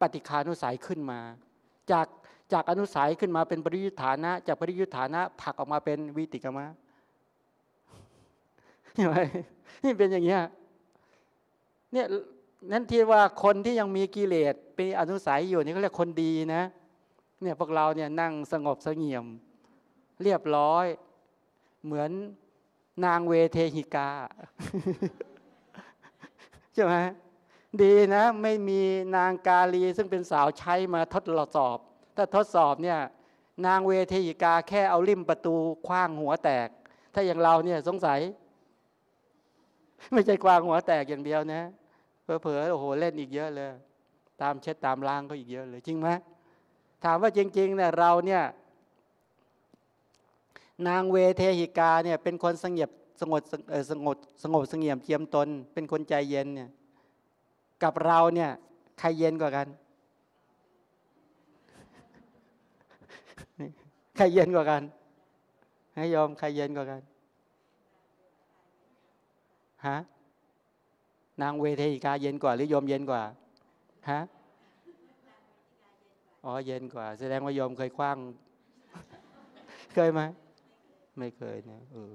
ปฏิคานุสัยขึ้นมา จากจากอนุสัยขึ้นมาเป็นปริยุทธานะ จากปริยุทธานะ ผักออกมาเป็นวิติกมะ เห็นไหมนี่เป็นอย่างเงี้ยเนี่ยนั่นที่ว่าคนที่ยังมีกิเลสเป็นอนุสัยอยู่นี่เขาเรียกคนดีนะ เนี่ยพวกเราเนี่ยนั่งสงบสงเงียม เรียบร้อย เหมือนนางเวเทหิกาใช่ไหมดีนะ ไม่มีนางกาลีซึ่งเป็นสาวใช้มาทดสอบ ถ้าทดสอบเนี่ย นางเวเทหิกาแค่เอาริมประตูคว้างหัวแตก ถ้าอย่างเราเนี่ยสงสัย ไม่ใช่กวางหัวแตกอย่างเดียวนะเผลอๆโอ้โหเล่นอีกเยอะเลย ตามเช็ดตามล้างก็อีกเยอะเลย จริงไหมถามว่าจริงๆเนี่ยเราเนี่ยนางเวเทหิกาเนี่ยเป็นคนสงบสงบสงบสงบสงเงียมเจียมตน เป็นคนใจเย็นเนี่ยกับเราเนี่ยใครเย็นกว่ากันใครเย็นกว่ากันให้ยอมใครเย็นกว่ากัน ฮะนางเวทีกาเย็นกว่าหรือโยมเย็นกว่าฮะอ๋อเย็นกว่า แสดงว่าโยมเคยคว้าง เคยไหมไม่เคยเนี่ยเออ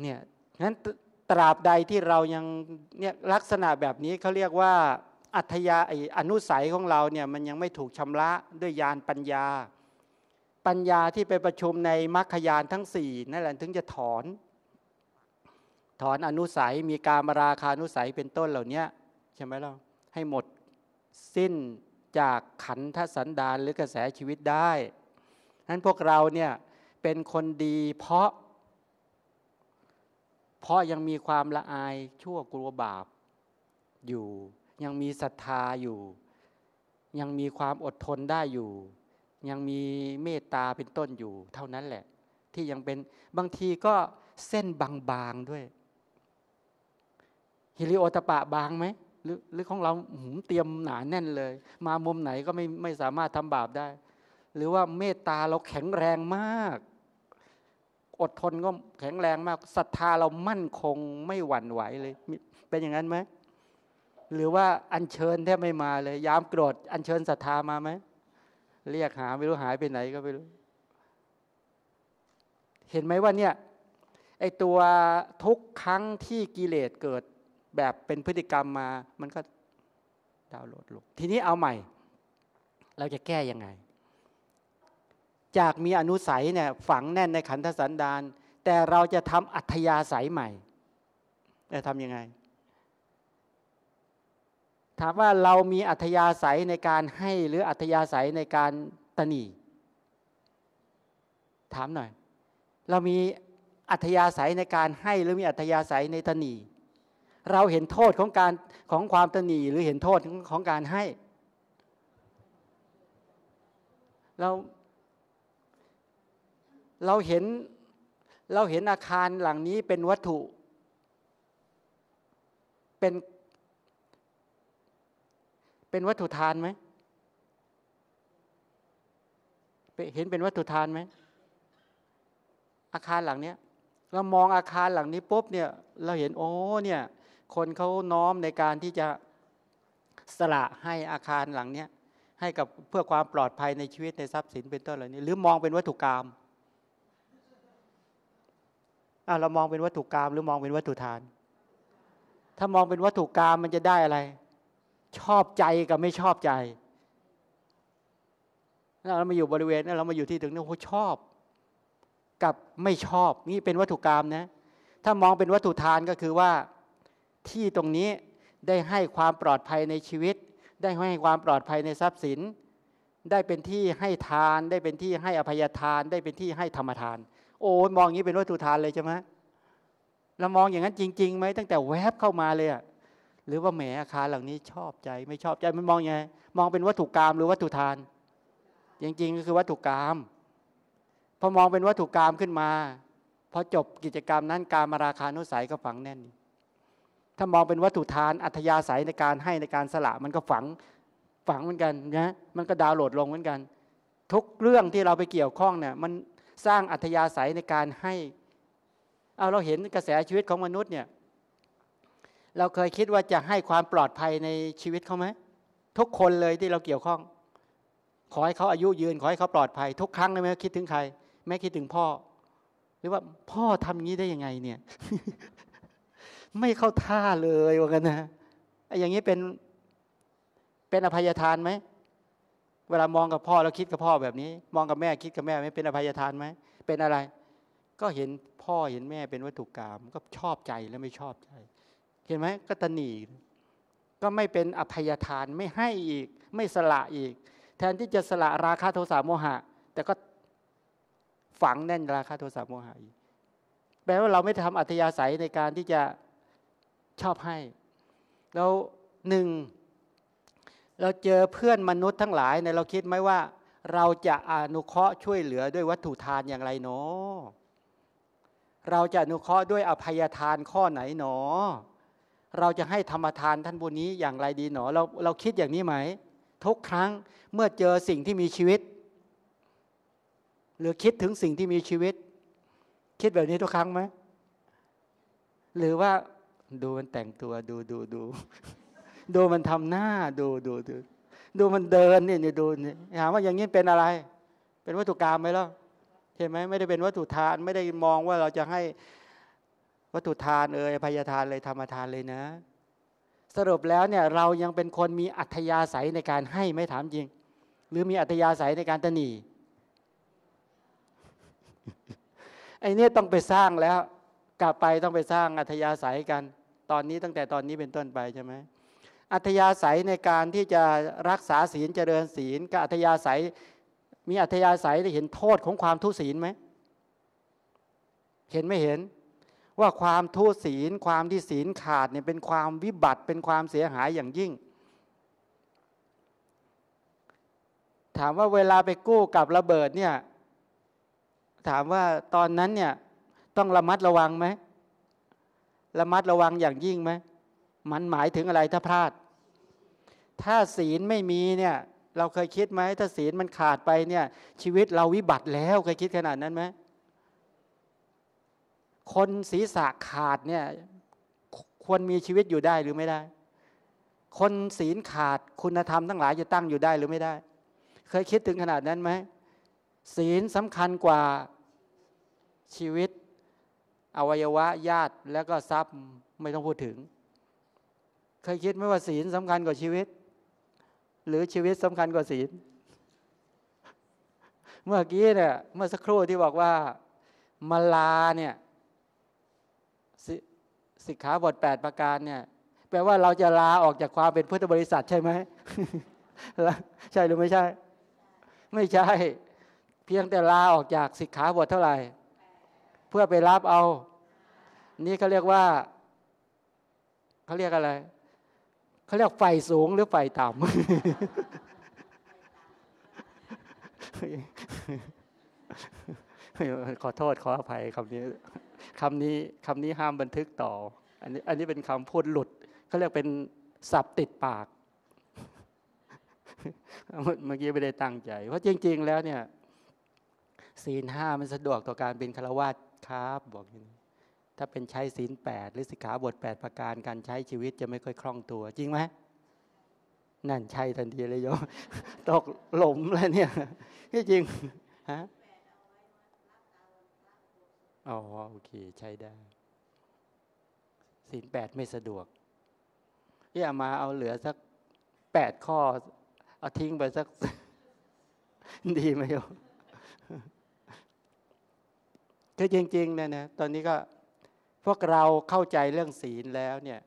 เนี่ยงั้นตราบใดที่เรายังเนี่ยลักษณะแบบนี้เขาเรียกว่า อัธยาไออนุสัยของเราเนี่ยมันยังไม่ถูกชำระด้วยยานปัญญา ปัญญาที่ไปประชุมในมรรคยานทั้งสี่นั่นแหละถึงจะถอน ถอนอนุสัยมีการมราคานุสัยเป็นต้นเหล่านี้ใช่ไหมล่ะให้หมดสิ้นจากขันธสันดานหรือกระแสชีวิตได้นั้นพวกเราเนี่ยเป็นคนดีเพราะ เพราะยังมีความละอายชั่วกลัวบาปอยู่ ยังมีศรัทธาอยู่ ยังมีความอดทนได้อยู่ ยังมีเมตตาเป็นต้นอยู่ เท่านั้นแหละ ที่ยังเป็นบางทีก็เส้นบางๆด้วย ฮิริโอตปะบางไหมหรือหรือของเราหืมเตรียมหนาแน่นเลย มามุมไหนก็ไม่ไม่สามารถทำบาปได้ หรือว่าเมตตาเราแข็งแรงมาก อดทนก็แข็งแรงมากศรัทธาเรามั่นคงไม่หวั่นไหวเลย เป็นอย่างนั้นไหมหรือว่าอัญเชิญแทบไม่มาเลย ยามโกรธอัญเชิญศรัทธามาไหมเรียกหาไม่รู้หายไปไหนก็ไม่รู้ เห็นไหมว่าเนี่ยไอตัวทุกครั้งที่กิเลสเกิด แบบเป็นพฤติกรรมมา มันก็ดาวน์โหลดลงทีนี้เอาใหม่ เราจะแก้ยังไง จากมีอนุสัยเนี่ยฝังแน่นในขันธสันดาน แต่เราจะทำอัธยาศัยใหม่จะทำยังไง ถามว่าเรามีอัธยาศัยในการให้หรืออัธยาศัยในการตนีถามหน่อย เรามีอัธยาศัยในการให้หรือมีอัธยาศัยในตนี เราเห็นโทษของการของความตนีหรือเห็นโทษของการให้ เราเราเห็นเราเห็นอาคารหลังนี้เป็นวัตถุ เป็น เป็นวัตถุทานไหมเห็นเป็นวัตถุทานไหมอาคารหลังเนี้ยเรามองอาคารหลังนี้ปุ๊บเนี่ย เราเห็นโอ้เนี่ย คนเขาน้อมในการที่จะสละให้อาคารหลังเนี้ยให้กับเพื่อความปลอดภัยในชีวิตในทรัพย์สินเป็นต้นเหล่านี้ หรือมองเป็นวัตถุกรรมอะเรามองเป็นวัตถุกรรมหรือมองเป็นวัตถุทาน ถ้ามองเป็นวัตถุกรรมมันจะได้อะไร ชอบใจกับไม่ชอบใจเรามาอยู่บริเวณนั้เรามาอยู่ที่ถึงนี่โอ้ชอบ กับไม่ชอบนี่เป็นวัตถุกรรมนะ ถ้ามองเป็นวัตถุทานก็คือว่า ที่ตรงนี้ได้ให้ความปลอดภัยในชีวิต ได้ให้ความปลอดภัยในทรัพย์สิน ได้เป็นที่ให้ทาน ได้เป็นที่ให้อภัยทาน ได้เป็นที่ให้ธรรมทาน โอ้มองอย่างนี้เป็นวัตถุทานเลยใช่ไหมเรามองอย่างนั้นจริงๆไหมตั้งแต่แวบเข้ามาเลยอะหรือว่าแหมอาคารหล่านี้ชอบใจไม่ชอบใจมันมองยังไงมองเป็นวัตถุกรรมหรือวัตถุทาน จริงๆก็คือวัตถุกรรมพอมองเป็นวัตถุกรรมขึ้นมาพอจบกิจกรรมนั้นการมาราคานุสัยก็ฝังแน่น ถ้ามองเป็นวัตถุทานอัธยาศัยในการให้ในการสละมันก็ฝังฝังเหมือนกันนะมันก็ดาวน์โหลดลงเหมือนกัน ทุกเรื่องที่เราไปเกี่ยวข้องเนี่ยมันสร้างอัธยาศัยในการให้เอาเราเห็นกระแสชีวิตของมนุษย์เนี่ยเราเคยคิดว่าจะให้ความปลอดภัยในชีวิตเขาไหมทุกคนเลยที่เราเกี่ยวข้อง ขอให้เขาอายุยืน ขอให้เขาปลอดภัย ทุกครั้งเลยไหมคิดถึงใคร แม่คิดถึงพ่อ หรือว่าพ่อทำงี้ได้ยังไงเนี่ย ไม่เข้าท่าเลยว่ากันนะไอ้อย่างนี้เป็นเป็นอภัยทานไหมเวลามองกับพ่อเราคิดกับพ่อแบบนี้ มองกับแม่คิดกับแม่ไม่เป็นอภัยทานไหมเป็นอะไร ก็เห็นพ่อเห็นแม่เป็นวัตถุกรรมก็ชอบใจแล้วไม่ชอบใจ เห็นไหมก็ตนีก็ไม่เป็นอภัยทานไม่ให้อีก ไม่สละอีก แทนที่จะสละราคะโทสะโมหะ แต่ก็ฝังแน่นราคะโทสะโมหะอีกแปลว่าเราไม่ทำอัธยาศัยในการที่จะ ชอบให้ แล้วหนึ่งเราเจอเพื่อนมนุษย์ทั้งหลายเนี่ยเราคิดไหมว่า เราจะอนุเคราะห์ช่วยเหลือด้วยวัตถุทานอย่างไรเนาะเราจะอนุเคราะห์ด้วยอภัยทานข้อไหนหนอ เราจะให้ธรรมทานท่านบุญนี้อย่างไรดีหนอ เราเราคิดอย่างนี้ไหม ทุกครั้งเมื่อเจอสิ่งที่มีชีวิต หรือคิดถึงสิ่งที่มีชีวิต คิดแบบนี้ทุกครั้งไหม หรือว่า ดูมันแต่งตัวดูดูดูดูมันทำหน้าดูดูดูดูมันเดินเนี่ยดูเนี่ยถามว่าอย่างนี้เป็นอะไร เป็นวัตถุกรรมไหมล่ะใช่ไหมไม่ได้เป็นวัตถุทานไม่ได้มองว่าเราจะให้วัตถุทานเอ่ยพยาทานเลยธรรมทานเลยนะ สรุปแล้วเนี่ยเรายังเป็นคนมีอัธยาศัยในการให้ไม่ถามจริง หรือมีอัธยาศัยในการตนีไอ้นี่ต้องไปสร้างแล้ว กลับไปต้องไปสร้างอัธยาศัยกัน ตอนนี้ตั้งแต่ตอนนี้เป็นต้นไปใช่ไหมอัธยาศัยในการที่จะรักษาศีลเจริญศีลกับอัธยาศัยมีอัธยาศัยได้เห็นโทษของความทุศีลไหมเห็นไม่เห็นว่าความทุศีลความที่ศีลขาดเนี่ยเป็นความวิบัติเป็นความเสียหายอย่างยิ่ง ถามว่าเวลาไปกู้กับระเบิดเนี่ยถามว่าตอนนั้นเนี่ยต้องระมัดระวังไหม ระมัดระวังอย่างยิ่งไหมมันหมายถึงอะไรถ้าพลาด ถ้าศีลไม่มีเนี่ย เราเคยคิดไหมถ้าศีลมันขาดไปเนี่ย ชีวิตเราวิบัติแล้วเคยคิดขนาดนั้นไหมคนศีรษะขาดเนี่ย ควรมีชีวิตอยู่ได้หรือไม่ได้ คนศีลขาดคุณธรรมทั้งหลายจะตั้งอยู่ได้หรือไม่ได้ เคยคิดถึงขนาดนั้นไหมศีลสำคัญกว่าชีวิต อวัยวะญาติแล้วก็ทรัพย์ไม่ต้องพูดถึง เคยคิดไหมว่าศีลสำคัญกว่าชีวิต หรือชีวิตสำคัญกว่าศีล เมื่อกี้เนี่ยเมื่อสักครู่ที่บอกว่ามาลาเนี่ยสิกขาบทแปดประการเนี่ย แปลว่าเราจะลาออกจากความเป็นพุทธบริษัทใช่ไหมใช่หรือไม่ใช่ ไม่ใช่ เพียงแต่ลาออกจากสิกขาบทเท่าไหร่ เพื่อไปรับเอา นี่เขาเรียกว่าเขาเรียกอะไรเขาเรียกไฟสูงหรือไฟต่ำขอโทษขออภัยคำนี้คำนี้คำนี้ห้ามบันทึกต่อ อันนี้อันนี้เป็นคำพูดหลุดเขาเรียกเป็นสับติดปากเมื่อกี้ไม่ได้ตั้งใจ เพราะจริง ๆ แล้วเนี่ยศีลห้ามันสะดวกต่อการเป็นฆราวาส ครับบอกอย่างนี้ถ้าเป็นใช้ศีลแปดหรือสิกขาบทแปดประการการใช้ชีวิตจะไม่ค่อยคล่องตัว จริงไหมนั่นใช่ทันทีเลยโยตกหล่มเลยเนี่ยที่จริงฮะอ๋อโอเค ใช้ได้ศีลแปดไม่สะดวกที่เอามาเอาเหลือสักแปดข้อ เอาทิ้งไปสัก ดีไหมโย คือจริงๆเนี่ยนะตอนนี้ก็พวกเราเข้าใจเรื่องศีลแล้วเนี่ย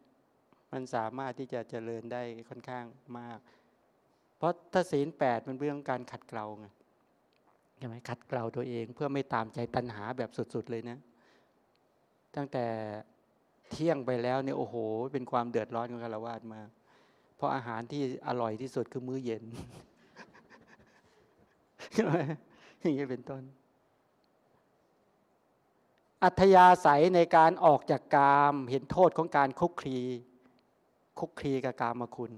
มันสามารถที่จะเจริญได้ค่อนข้างมาก เพราะถ้าศีลแปดมันเรื่องการขัดเกลาไงใช่ไหมขัดเกลาตัวเองเพื่อไม่ตามใจตัณหาแบบสุด ๆ เลยนะ ตั้งแต่เที่ยงไปแล้วเนี่ยโอ้โห เป็นความเดือดร้อนของคารวาสมาเพราะอาหารที่อร่อยที่สุดคือมื้อเย็นใช่ไหมอย่างนี้เป็นต้น อัธยาศัยในการออกจากกาม เห็นโทษของการคุกคีคุกคีกับกามคุณ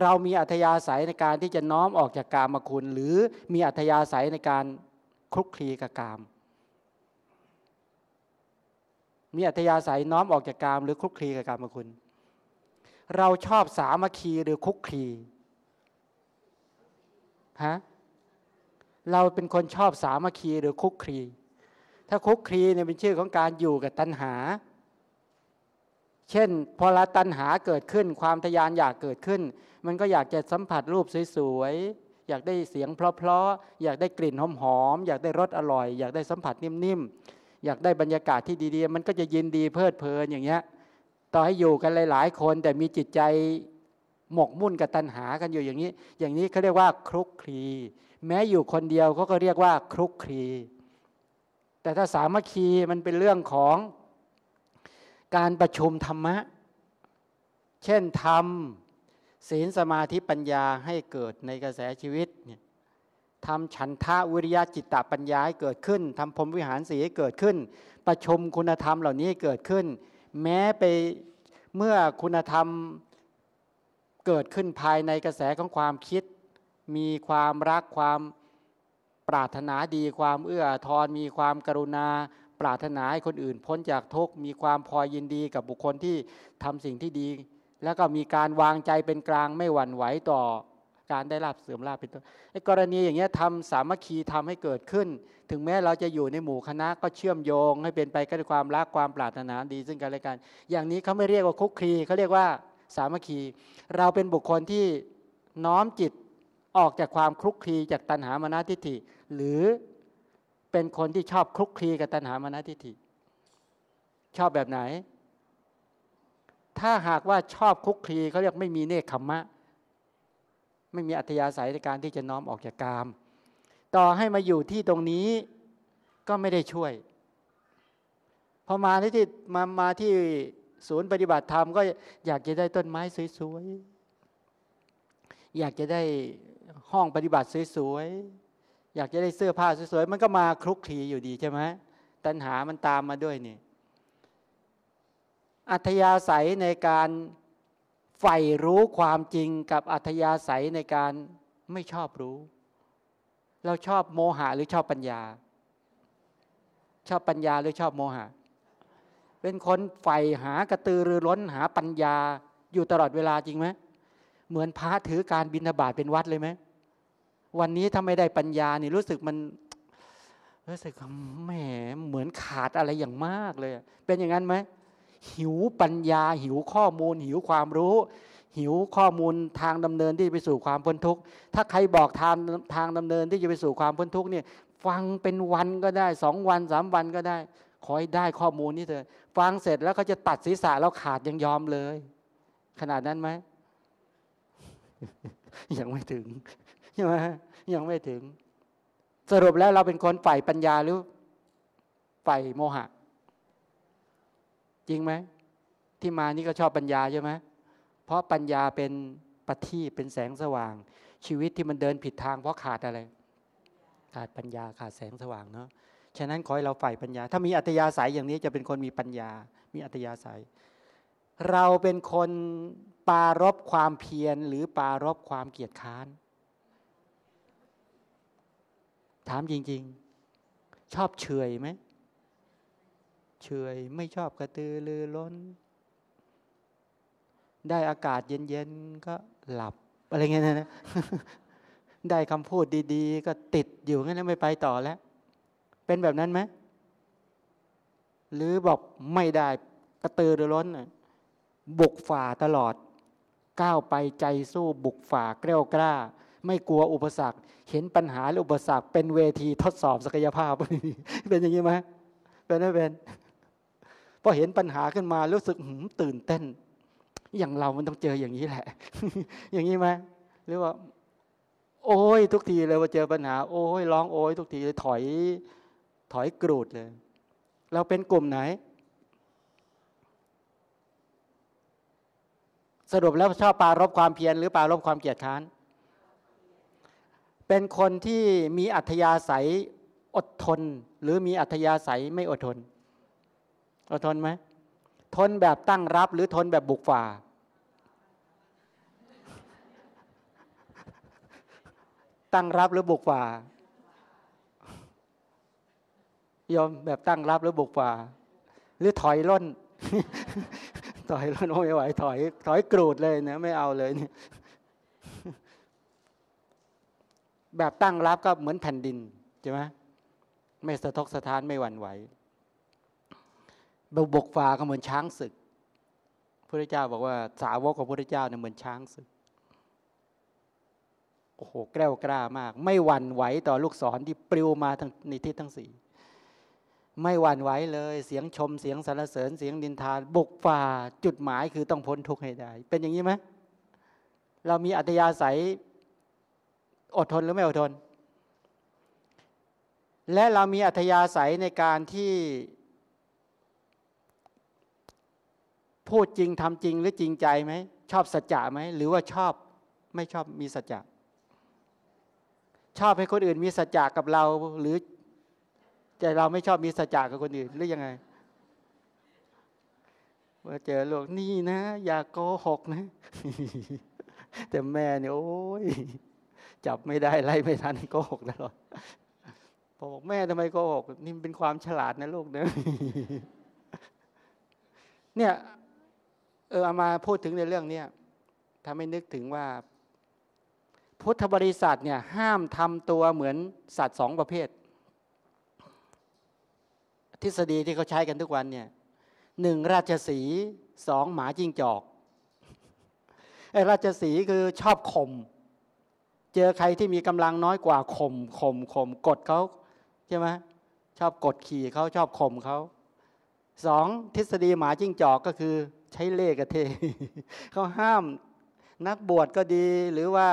เรามีอัธยาศัยในการที่จะน้อมออกจากกามคุณ หรือมีอัธยาศัยในการคุกคลีกับกาม มีอัธยาศัยน้อมออกจากกาม หรือคุกคลีกับกามคุณ เราชอบสามัคคีหรือคุกคลีฮะเราเป็นคนชอบสามัคคีหรือคุกคลี ถ้าคุกคลีเนี่ยเป็นชื่อของการอยู่กับตัณหา เช่น พอละตัณหาเกิดขึ้นความทยานอยากเกิดขึ้น มันก็อยากจะสัมผัสรูปสวยๆ อยากได้เสียงเพลาะๆ อยากได้กลิ่นหอมๆ อยากได้รสอร่อย อยากได้สัมผัสนิ่มๆ อยากได้บรรยากาศที่ดีๆ มันก็จะยินดีเพลิดเพลินอย่างเงี้ย ต่อให้อยู่กันหลาย ๆ คนแต่มีจิตใจหมกมุ่นกับตัณหากันอยู่อย่างนี้ อย่างนี้เขาเรียกว่าคลุกคลี แม้อยู่คนเดียวเขาก็เรียกว่าคลุกคลี แต่ถ้าสามัคคีมันเป็นเรื่องของการประชุมธรรมะ เช่นทำศีลสมาธิปัญญาให้เกิดในกระแสชีวิตเนี่ยทำฉันทะวิริยะจิตตปัญญาให้เกิดขึ้นทำพรมวิหารสีให้เกิดขึ้น ประชุมคุณธรรมเหล่านี้เกิดขึ้น แม้ไปเมื่อคุณธรรมเกิดขึ้นภายในกระแสของความคิด มีความรักความ ปรารถนาดีความเอื้อทอนมีความกรุณา ปรารถนาให้คนอื่น พ้นจากทุกข์มีความพอยินดีกับบุคคลที่ทำสิ่งที่ดี แล้วก็มีการวางใจเป็นกลางไม่หวั่นไหวต่อการได้ลาบเสื่อมลาบเป็นต้นไอ้กรณีอย่างเงี้ยทำสามัคคีทำให้เกิดขึ้น ถึงแม้เราจะอยู่ในหมู่คณะก็เชื่อมโยง ให้เป็นไปก็ด้วยความรักความปรารถนาดีซึ่งกันและกัน อย่างนี้เขาไม่เรียกว่าคุกคีเขาเรียกว่าสามัคคี เราเป็นบุคคลที่น้อมจิต ออกจากความคลุกคลีจากตัณหามานาทิฏฐิ หรือเป็นคนที่ชอบคลุกคลีกับตัณหามานาทิฏฐิ ชอบแบบไหน ถ้าหากว่าชอบคลุกคลีเขาเรียกไม่มีเนคขมมะ ไม่มีอัธยาศัยในการที่จะน้อมออกจากกาม ต่อให้มาอยู่ที่ตรงนี้ก็ไม่ได้ช่วย พอมาที่มามาที่ศูนย์ปฏิบัติธรรมก็อยากจะได้ต้นไม้สวยๆอยากจะได้ ห้องปฏิบัติสวยๆ อยากจะได้เสื้อผ้าสวยๆ มันก็มาคลุกคลีอยู่ดีใช่ไหมตัณหามันตามมาด้วยนี่ อัธยาศัยในการใฝ่รู้ความจริงกับอัธยาศัยในการไม่ชอบรู้ เราชอบโมหะหรือชอบปัญญา ชอบปัญญาหรือชอบโมหะ เป็นคนใฝ่หากระตือรือร้นหาปัญญาอยู่ตลอดเวลาจริงไหมเหมือนพระถือการบินบาตเป็นวัดเลยไหม วันนี้ถ้าไม่ได้ปัญญานี่รู้สึกมันรู้สึกแหมเหมือนขาดอะไรอย่างมากเลย เป็นอย่างนั้นไหมหิวปัญญา หิวข้อมูล หิวความรู้ หิวข้อมูลทางดำเนินที่ไปสู่ความพ้นทุกข์ถ้าใครบอกทางทางดำเนินที่จะไปสู่ความพ้นทุกข์เนี่ยฟังเป็นวันก็ได้สองวันสามวันก็ได้ ขอให้ได้ข้อมูลนี่เถอะฟังเสร็จแล้วก็จะตัดศีรษะแล้วขาดยังยอมเลย ขนาดนั้นไหมยังไม่ถึง ใช่ไหมยังไม่ถึง สรุปแล้วเราเป็นคนฝ่ายปัญญาหรือฝ่ายโมหะ จริงไหม ที่มานี่ก็ชอบปัญญาใช่ไหมเพราะปัญญาเป็นปฏิเป็นแสงสว่าง ชีวิตที่มันเดินผิดทาง เพราะขาดอะไร ขาดปัญญาขาดแสงสว่างเนาะฉะนั้นขอให้เราฝ่ายปัญญา ถ้ามีอัตยาศัยอย่างนี้จะเป็นคนมีปัญญา มีอัตยาศัย เราเป็นคนปารบความเพียรหรือปารบความเกียจค้าน ถามจริง ๆ ชอบเฉยไหมเฉยไม่ชอบกระตือรือร้น ได้อากาศเย็นๆก็หลับอะไรเงี้ยนะได้คำพูดดีๆ ก็ติดอยู่งั้นไม่ไปต่อแล้ว เป็นแบบนั้นไหมหรือบอกไม่ได้กระตือรือร้น บุกฝ่าตลอด ก้าวไปใจสู้บุกฝ่าเกลียวกล้า ไม่กลัวอุปสรรค เห็นปัญหาหรืออุปสรรคเป็นเวทีทดสอบศักยภาพ เป็นอย่างนี้ไหมเป็นไม่เป็นพอเห็นปัญหาขึ้นมารู้สึกตื่นเต้น อย่างเรามันต้องเจออย่างนี้แหละ อย่างนี้ไหมหรือว่า โอ้ยทุกทีเลยว่าเจอปัญหา โอ้ยร้องโอ้ยทุกทีเลยถอย ถอยกรูดเลย เราเป็นกลุ่มไหน สรุปแล้วชอบปารบความเพียรหรือปารบความเกียจค้าน เป็นคนที่มีอัธยาศัยอดทน หรือมีอัธยาศัยไม่อดทน อดทนไหมทนแบบตั้งรับหรือทนแบบบุกฝ่า ตั้งรับหรือบุกฝ่ายอมแบบตั้งรับหรือบุกฝ่า หรือถอยล่นถอยล่นโอ้ไม่ไหวถอย ถอยกรูดเลยนะไม่เอาเลยเนี่ย แบบตั้งรับก็เหมือนแผ่นดินใช่ไหมไม่สะทกสะท้านไม่หวั่นไหวบุกฝ่าก็เหมือนช้างศึกพระเจ้าบอกว่าสาวกของพระเจ้าเนี่ยเหมือนช้างศึกโอ้โหแกล้วกล้ามาก ไม่หวั่นไหวต่อลูกศรที่ปลิวมาทั้งในทิศทั้งสี่ไม่หวั่นไหวเลยเสียงชมเสียงสรรเสริญเสียงดินทานบุกฝ่าจุดหมายคือต้องพ้นทุกข์ให้ได้ เป็นอย่างนี้ไหมเรามีอัตยาศัย อดทนหรือไม่อดทน และเรามีอัธยาศัยในการที่พูดจริงทำจริงหรือจริงใจไหมชอบสัจจะไหมหรือว่าชอบไม่ชอบมีสัจจะชอบให้คนอื่นมีสัจจะกับเรา หรือแต่เราไม่ชอบมีสัจจะกับคนอื่นหรือยังไงว่าเจอลูกนี่นะ อย่าโกหกนะ แต่แม่เนี่ยโอ้ย จับไม่ได้ไล่ไม่ทันโกหกตลอดพอบอกแม่ทำไมโกหกนี่เป็นความฉลาดนะลูกเนะเนี่ยเออเอามาพูดถึงในเรื่องเนี้ยทำให้นึกถึงว่า พุทธบริษัทเนี่ย ห้ามทำตัวเหมือนสัตว์สองประเภท ทฤษฎีที่เขาใช้กันทุกวันเนี่ยหนึ่งราชสีสองหมาจิ้งจอกไอ้ราชสีคือชอบข่ม เจอใครที่มีกำลังน้อยกว่าข่มข่มข่มกดเขาใช่ไหมชอบกดขี่เขาชอบข่มเขาสองทฤษฎีหมาจิ้งจอกก็คือ ใช้เล่กระเทเขาห้ามนักบวชก็ดีหรือว่า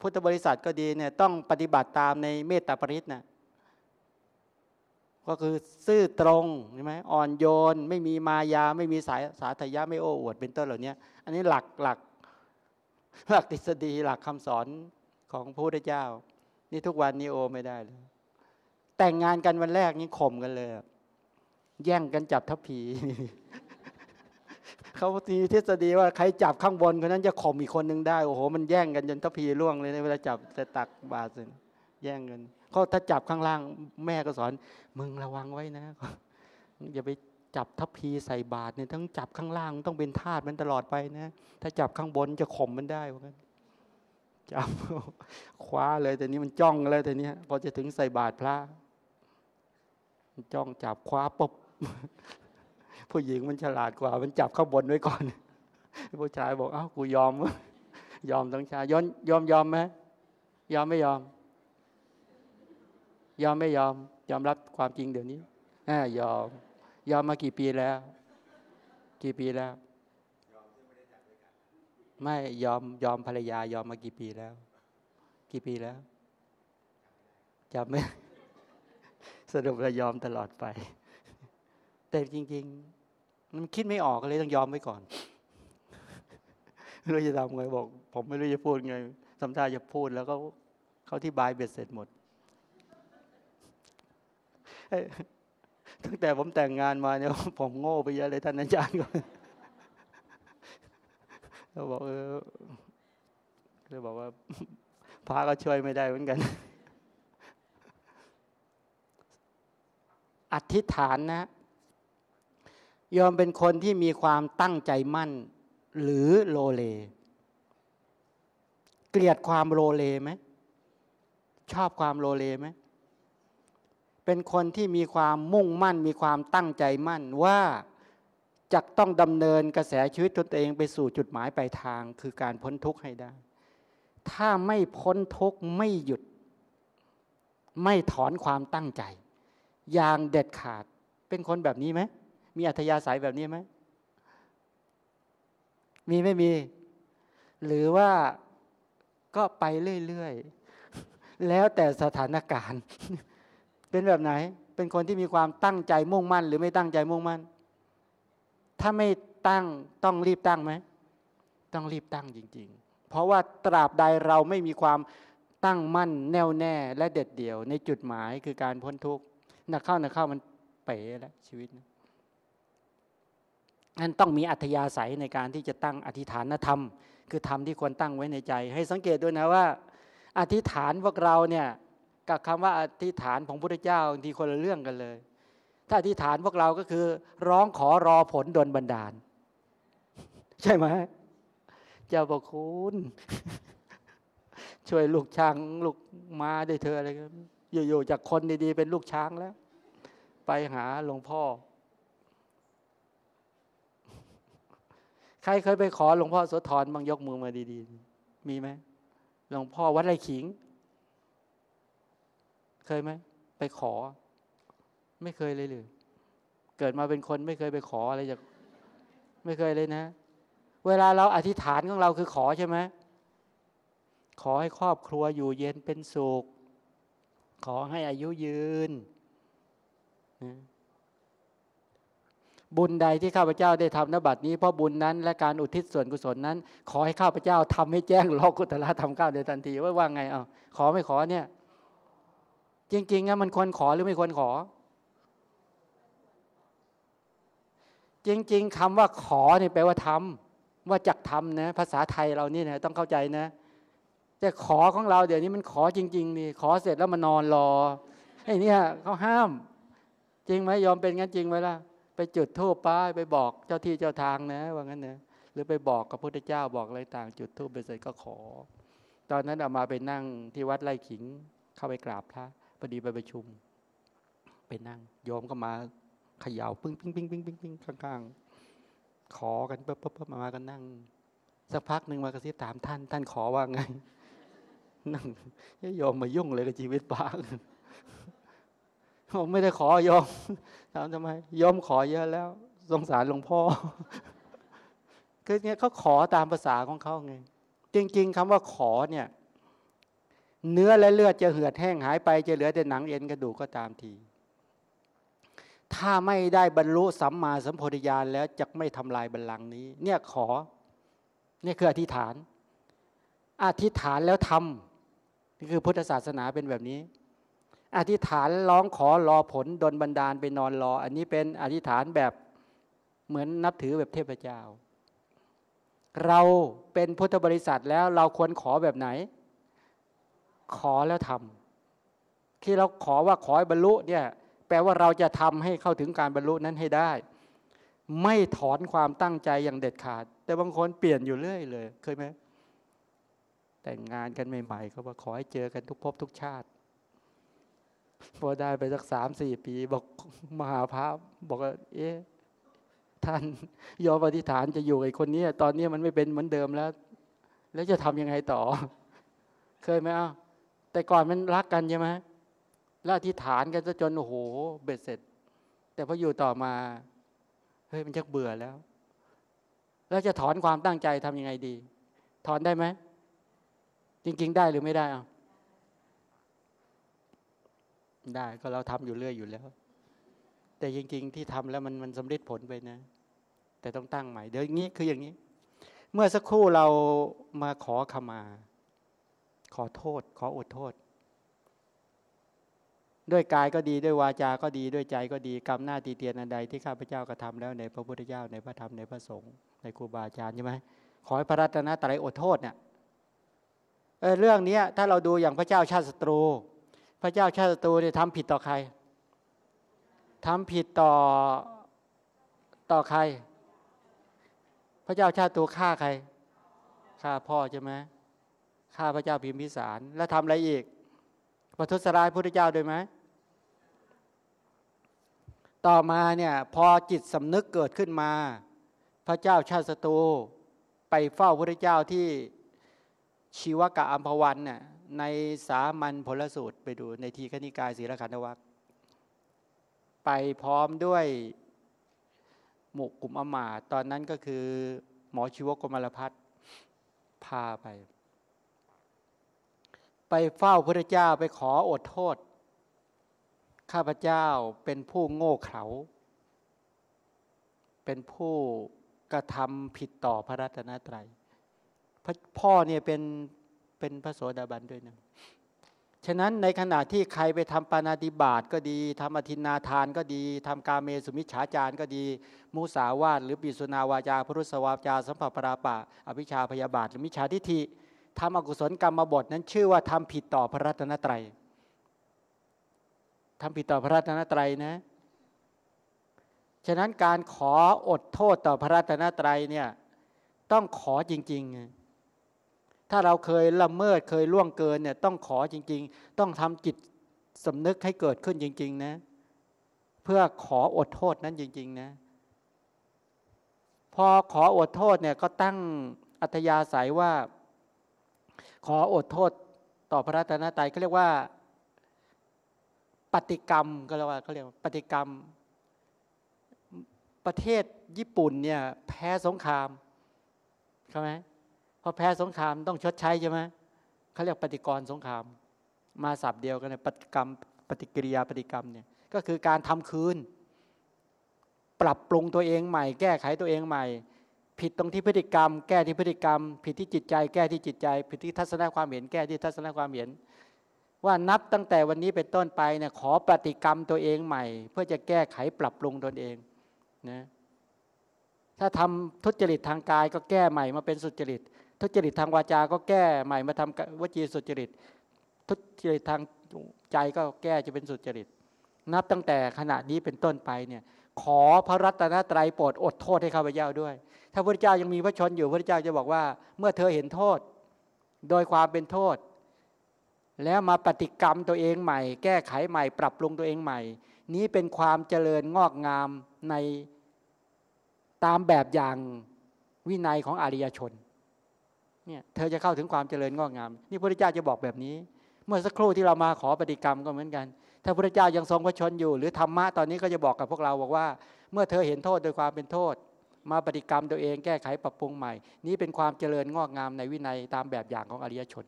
พุทธบริษัทก็ดีเนี่ยต้องปฏิบัติตามในเมตตาปริศนะก็คือซื่อตรงใช่ไหมอ่อนโยน ไม่มีมายา ไม่มีสายสาธยะไม่โอ้อวดเป็นต้นเหล่านี้อันนี้หลักหลักหลักทฤษฎีหลักคำสอน ของพระพุทธเจ้า นี่ทุกวันนี้โอไม่ได้เลย แต่งงานกันวันแรกนี่ข่มกันเลย แย่งกันจับทัพพีเขาทีทฤษฎีว่าใครจับข้างบนคนนั้นจะข่มอีกคนหนึ่งได้โอ้โหมันแย่งกันจนทัพพีร่วงเลยในเวลาจับจะตักบาตรแย่งกันเขาถ้าจับข้างล่าง แม่ก็สอน มึงระวังไว้นะอย่าไปจับทัพพีใส่บาตรเนี่ยต้องจับข้างล่างต้องเป็นทาสมันตลอดไปนะ ถ้าจับข้างบนจะข่มมันได้เหมือนกัน จับคว้าเลยแต่นี้มันจ้องเลยแต่นี้พอจะถึงใส่บาตรพระจ้องจับคว้าปุ๊บผู้หญิงมันฉลาดกว่า มันจับข้างบนไว้ก่อนผู้ชายบอก เอ้ากูยอม ยอมต้งชายยอมยอมยอมไหมยอมไม่ยอม ยอมไม่ยอม ยอมรับความจริงเดี๋ยวนี้อยอม ยอมมากี่ปีแล้ว กี่ปีแล้ว ไม่ยอมยอมภรรยายอมมากี่ปีแล้ว กี่ปีแล้วจำไม่สรุปเรายอมตลอดไป แต่จริง ๆ มันคิดไม่ออกเลยต้องยอมไว้ก่อนไม่รู้จะทำไงบอก ผมไม่รู้จะพูดไงสำทาจะพูดแล้วก็เขาที่บายเบ็ดเสร็จหมดตั้งแต่ผมแต่งงานมาเนี่ยผมโง่ไปเยอะเลยท่านอาจารย์ก็เขาบอกเออเลยบอกว่าพระก็ช่วยไม่ได้เหมือนกัน อธิษฐานนะ ยอมเป็นคนที่มีความตั้งใจมั่น หรือโลเล เกลียดความโลเลไหม ชอบความโลเลไหม เป็นคนที่มีความมุ่งมั่น มีความตั้งใจมั่นว่า จะต้องดำเนินกระแสชีวิตตนเองไปสู่จุดหมายปลายทางคือการพ้นทุกข์ให้ได้ ถ้าไม่พ้นทุกข์ไม่หยุด ไม่ถอนความตั้งใจ อย่างเด็ดขาดเป็นคนแบบนี้ไหมมีอัธยาศัยแบบนี้ไหมมีไม่มี หรือว่าก็ไปเรื่อยๆแล้วแต่สถานการณ์ เป็นแบบไหน เป็นคนที่มีความตั้งใจมุ่งมั่น หรือไม่ตั้งใจมุ่งมั่น ถ้าไม่ตั้งต้องรีบตั้งไหมต้องรีบตั้งจริง ๆ เพราะว่าตราบใดเราไม่มีความตั้งมั่นแน่วแน่ และเด็ดเดี่ยว ในจุดหมายคือการพ้นทุกข์นักเข้านักเข้ามันเป๋แล้วชีวิตนั้นต้องมีอัธยาศัยในการที่จะตั้งอธิษฐานธรรม คือธรรมที่ควรตั้งไว้ในใจ ให้สังเกตด้วยนะว่า อธิษฐานพวกเราเนี่ยกับคำว่าอธิษฐานของพระพุทธเจ้าทีคนละเรื่องกันเลย ถ้าอธิษฐานพวกเราก็คือ ร้องขอรอผลดนบันดาล ใช่ไหมเจ้าบอกคุณช่วยลูกช้างลูกมาได้เธออะไรกันอยู่ๆจากคนดีๆ เป็นลูกช้างแล้ว ไปหาหลวงพ่อ ใครเคยไปขอหลวงพ่อโสธรบางยกมือมาดีๆ มีไหมหลวงพ่อวัดไรขิง เคยไหม ไปขอ ไม่เคยเลยหรือเกิดมาเป็นคนไม่เคยไปขออะไรจากไม่เคยเลยนะ เวลาเราอธิษฐานของเราคือขอใช่ไหมขอให้ครอบครัวอยู่เย็นเป็นสุข ขอให้อายุยืน บุญใดที่ข้าพเจ้าได้ทำนบัดนี้เพราะบุญนั้น และการอุทิศส่วนกุศลนั้น ขอให้ข้าพเจ้าทำให้แจ้งโลกุตละทำก้าวในทันทีว่าว่าไงอะขอไม่ขอเนี่ย จริงๆนะมันควรขอหรือไม่ควรขอ จริง ๆคำว่าขอเนี่ยแปลว่าทำว่าจักทำนะภาษาไทยเรานี่นะต้องเข้าใจนะ แต่ขอของเราเดี๋ยวนี้มันขอจริงๆนี่ขอเสร็จแล้วมานอนรอไอ้นี่เขาห้าม จริงไหมยอมเป็นงั้นจริงไหมล่ะไปจุดธูปป้ายไปบอกเจ้าที่เจ้าทางนะว่างั้นนะหรือไปบอกกับพระพุทธเจ้าบอกอะไรต่าง จุดธูปไปเสร็จก็ขอ ตอนนั้นเอามาไปนั่งที่วัดไร่ขิงเข้าไปกราบพระพอดีไปประชุม ไปนั่งโยมก็มา เขย่าปึ้งปิ้งปิ้งปิ้งปิ้งปิ้งข้างๆ ขอกันปุ๊บปุ๊บมากันนั่ง สักพักหนึ่งมากระซิบถามท่าน ท่านขอว่าไง นั่งโยมมายุ่งเลยกับชีวิตปาผมไม่ได้ขอยอมถามทำไมยอมขอเยอะแล้วสงสารหลวงพ่อคือเนี่ยเขาขอตามภาษาของเขาไงจริง ๆคำว่าขอเนี่ย เนื้อและเลือดจะเหือดแห้งหายไปจะเหลือแต่หนังเอ็นกระดูกก็ตามที ถ้าไม่ได้บรรลุสัมมาสัมโพธิญาณแล้วจะไม่ทำลายบัลลังก์นี้ เนี่ยขอเนี่ยคืออธิษฐาน อธิษฐานแล้วทำนี่คือพุทธศาสนาเป็นแบบนี้ อธิษฐานร้องขอรอผลดนบันดาลไปนอนรอ อันนี้เป็นอธิษฐานแบบเหมือนนับถือแบบเทพเจ้า เราเป็นพุทธบริษัทแล้วเราควรขอแบบไหน ขอแล้วทำที่เราขอว่าขอให้บรรลุเนี่ย แปลว่าเราจะทำให้เข้าถึงการบรรลุนั้นให้ได้ ไม่ถอนความตั้งใจอย่างเด็ดขาด แต่บางคนเปลี่ยนอยู่เรื่อยเลย เคยไหมแต่งงานกันใหม่ๆเขาบอกขอให้เจอกันทุกภพทุกชาติพอได้ไปสักสามสี่ปี บอกมหาพระบอกว่าเอ๊ะท่านยอมอธิฐานจะอยู่ไอ้คนนี้ตอนนี้มันไม่เป็นเหมือนเดิมแล้ว แล้วจะทำยังไงต่อ เคยไหมอะแต่ก่อนมันรักกันใช่ไหม แล้วอธิษฐานกันจนโอ้โหเบ็ดเสร็จ แต่พออยู่ต่อมาเฮ้ยมันชักเบื่อแล้ว แล้วจะถอนความตั้งใจทำยังไงดี ถอนได้ไหมจริง ๆ ได้หรือไม่ได้อะได้ก็เราทำอยู่เรื่อยอยู่แล้ว แต่จริง ๆ ที่ทำแล้วมันมันสำเร็จผลไปนะ แต่ต้องตั้งใหม่ เดี๋ยวอย่างนี้คืออย่างนี้ เมื่อสักครู่เรามาขอขมา ขอโทษ ขออดโทษ ด้วยกายก็ดีด้วยวาจา ก็ดีด้วยใจก็ดีกรรมหน้าตีเตียนอันใดที่ข้าพเจ้ากระทาแล้วในพระพุทธเจ้าในพระธรรมในพระสงฆ์ในครูบาอาจารย์ใช่ไหมขอให้พระรัตนตรัยอดโทษเนี่ยเเรื่องนี้ถ้าเราดูอย่างพระเจ้าชาติศัตรู พระเจ้าชาติศัตรูเนี่ยทำผิดต่อใครทำผิดต่อต่อใคร พระเจ้าชาติตัวฆ่าใครฆ่าพ่อใช่ไหมฆ่าพระเจ้าพิมพิสาร แล้วทำอะไรอีกประทุษร้ายพระพุทธเจ้าด้วยไหม ต่อมาเนี่ยพอจิตสำนึกเกิดขึ้นมา พระเจ้าชาติศัตรูไปเฝ้าพระเจ้าที่ชีวกะอัมพวันเนี่ยในสามัญผลสูตรไปดูในทีขณิกายศีลขันธวัคไปพร้อมด้วยหมู่กลุ่มอมาตตอนนั้นก็คือ หมอชีวกมลพัฒพาไป ไปเฝ้าพระเจ้าไปขออดโทษ ข้าพเจ้าเป็นผู้โง่เขลา เป็นผู้กระทำผิดต่อพระรัตนตรัย พ่อเนี่ยเป็นเป็นพระโสดาบันด้วยนะฉะนั้นในขณะที่ใครไปทำปานาติบาตก็ดีทำอธินาทานก็ดีทำกาเมสุมิชฌาจารก็ดี มุสาวาทหรือปิสุนาวาจาพรุสวาจา สัมผัสปราปะ อภิชาพยาบาท หรือมิจฉาทิฏฐิทำอกุศลกรรมบทนั้นชื่อว่าทำผิดต่อพระรัตนตรัย ทำผิดต่อพระรัตนตรัยนะ ฉะนั้นการขออดโทษต่อพระรัตนตรัยเนี่ยต้องขอจริง ๆ ถ้าเราเคยละเมิดเคยล่วงเกินเนี่ยต้องขอจริง ๆ ต้องทำจิตสำนึกให้เกิดขึ้นจริง ๆ นะ เพื่อขออดโทษนั้นจริง ๆ นะ พอขออดโทษเนี่ยก็ตั้งอัธยาศัยว่า ขออดโทษต่อพระรัตนตรัยเขาเรียกว่า ปฏิกรรมก็เรียกว่าเขาเรียกปฏิกรรม ประเทศญี่ปุ่นเนี่ยแพ้สงครามใช่ไหมพอแพ้สงครามต้องชดใช้ใช่ไหมเขาเรียกปฏิกรสงคราม มาสับเดียวกันเนี่ยปฏิกรรมปฏิกิริยาปฏิกรรมเนี่ยก็คือการทำคืน ปรับปรุงตัวเองใหม่ แก้ไขตัวเองใหม่ ผิดตรงที่พฤติกรรม แก้ที่พฤติกรรม ผิดที่จิตใจ แก้ที่จิตใจ ผิดที่ทัศนคความเห็น แก้ที่ทัศนคความเห็น ว่านับตั้งแต่วันนี้เป็นต้นไปเนี่ยขอปฏิกรรมตัวเองใหม่ เพื่อจะแก้ไขปรับปรุงตนเองนะถ้าทำทุจริตทางกายก็แก้ใหม่มาเป็นสุจริต ทุจริตทางวาจา ก็แก้ใหม่มาทำวจีสุจริต ทุจริตทางใจก็แก้จะเป็นสุจริต นับตั้งแต่ขณะนี้เป็นต้นไปเนี่ยขอพระรัตนตรัยโปรดอดโทษให้ข้าพเจ้าด้วย ถ้าพระเจ้ายังมีพระชนอยู่พระเจ้าจะบอกว่า เมื่อเธอเห็นโทษ โดยความเป็นโทษ แล้วมาปฏิกรรมตัวเองใหม่ แก้ไขใหม่ ปรับปรุงตัวเองใหม่ นี้เป็นความเจริญงอกงามในตามแบบอย่างวินัยของอริยชนเนี่ยเธอจะเข้าถึงความเจริญงอกงาม นี่พระเจ้าจะบอกแบบนี้ เมื่อสักครู่ที่เรามาขอปฏิกรรมก็เหมือนกัน ถ้าพระเจ้ายังทรงพระชนอยู่ หรือธรรมะตอนนี้ก็จะบอกกับพวกเราบอกว่า เมื่อเธอเห็นโทษโดยความเป็นโทษ มาปฏิกรรมตัวเองแก้ไขปรับปรุงใหม่ นี้เป็นความเจริญงอกงามในวินัยตามแบบอย่างของอริยชน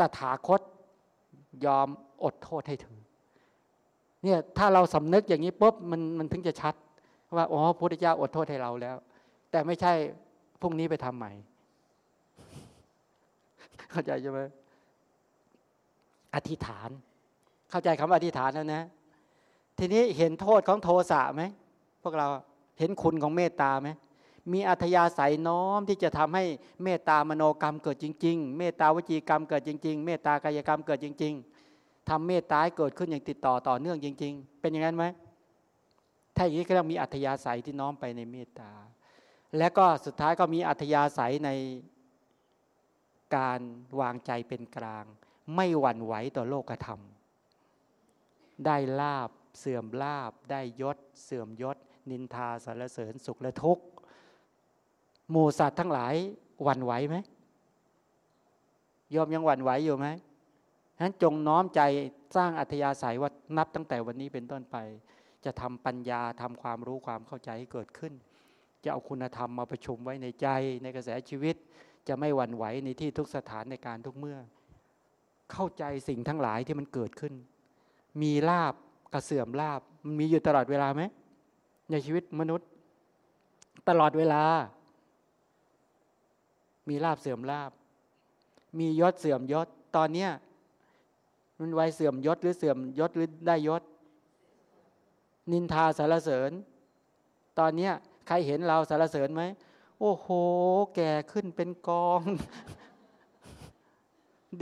ตถาคตยอมอดโทษให้เธอเนี่ยถ้าเราสำนึกอย่างนี้ปุ๊บมันมันถึงจะชัด ว่าอ๋อพระพุทธเจ้าอดโทษให้เราแล้ว แต่ไม่ใช่พรุ่งนี้ไปทำใหม่เข้าใจใช่ไหมอธิษฐาน เข้าใจคำว่าอธิษฐานแล้วนะ ทีนี้เห็นโทษของโทสะไหมพวกเราเห็นคุณของเมตตาไหม มีอัธยาศัยน้อมที่จะทำให้เมตตามโนกรรมเกิดจริง ๆ เมตตาวจีกรรมเกิดจริง ๆ เมตตากายกรรมเกิดจริง ๆทำเมตตาให้เกิดขึ้นอย่างติดต่อต่อเนื่องจริง ๆ เป็นอย่างนั้นไหมถ้าอย่างนี้ก็ต้องมีอัธยาศัยที่น้อมไปในเมตตา และก็สุดท้ายก็มีอัธยาศัยในการวางใจเป็นกลาง ไม่หวั่นไหวต่อโลกธรรม ได้ลาบเสื่อมลาบ ได้ยศ เสื่อมยศ นินทาสารเสริญสุขและทุกข์ หมู่สัตว์ทั้งหลายหวั่นไหวไหมยอมยังหวั่นไหวอยู่ไหมฉะนั้นจงน้อมใจสร้างอัธยาศัยว่านับตั้งแต่วันนี้เป็นต้นไป จะทำปัญญาทำความรู้ความเข้าใจให้เกิดขึ้น จะเอาคุณธรรมมาประชุมไว้ในใจในกระแสชีวิต จะไม่หวั่นไหวในที่ทุกสถานในการทุกเมื่อ เข้าใจสิ่งทั้งหลายที่มันเกิดขึ้น มีลาบกระเสื่อมลาบมันมีอยู่ตลอดเวลาไหมในชีวิตมนุษย์ ตลอดเวลา มีลาบเสื่อมลาบ มียศเสื่อมยศ ตอนเนี้ยมันไวเสื่อมยศหรือเสื่อมยศหรือได้ยศ นินทาสารเสริญ ตอนเนี้ยใครเห็นเราสารเสริญไหมโอ้โห แก่ขึ้นเป็นกอง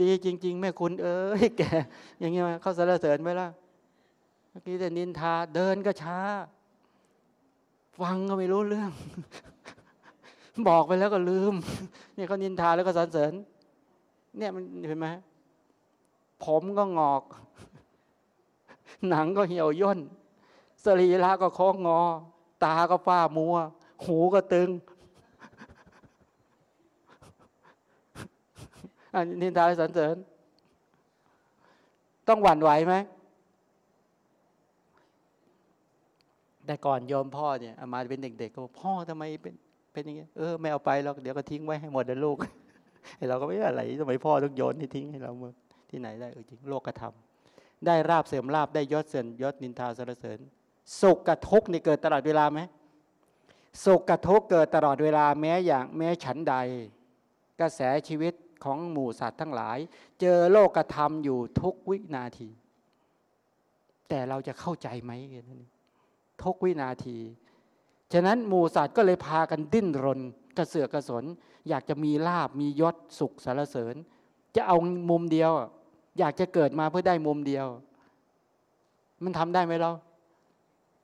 ดีจริง ๆ แม่คุณเอ้ยแก่ อย่างเงี้ยเขาสารเสริญไหมล่ะเมื่อกี้แต่นินทาเดินก็ช้า ฟังก็ไม่รู้เรื่อง บอกไปแล้วก็ลืมนี่เขานินทาแล้วก็สรรเสริญ เนี่ยมันเห็นไหมผมก็งอก หนังก็เหี่ยวย่นสรีระก็โค้งงอ ตาก็ฝ้ามัว หูก็ตึงอันนินทาสรรเสริญ ต้องหวั่นไหวไหมแต่ก่อนโยมพ่อเนี่ย มาเป็นเด็กๆก็บอกพ่อทำไมเป็น เป็นอย่างเงี้ยเออไม่เอาไปหรอกเดี๋ยวก็ทิ้งไว้ให้หมดนะลูกเราก็ไม่อะไรทำไมพ่อต้องโยนที่ทิ้งให้เราเมื่อที่ไหนได้เออจริงโลกกระทำได้ราบเสื่อมราบได้ยศเสื่อมยศนินทาสรเสริญสุขกับทุกข์นี่เกิดตลอดเวลาไหมสุขกับทุกข์เกิดตลอดเวลาแม้อย่างแม้ฉันใด กระแสชีวิตของหมู่สัตว์ทั้งหลาย เจอโลกกระทำอยู่ทุกวินาที แต่เราจะเข้าใจไหมทุกวินาที ฉะนั้นหมูสัตว์ก็เลยพากันดิ้นรน กระเสือกกระสน อยากจะมีลาบมียศสุขสารเสริญ จะเอามุมเดียว อยากจะเกิดมาเพื่อได้มุมเดียว มันทำได้ไหมเรา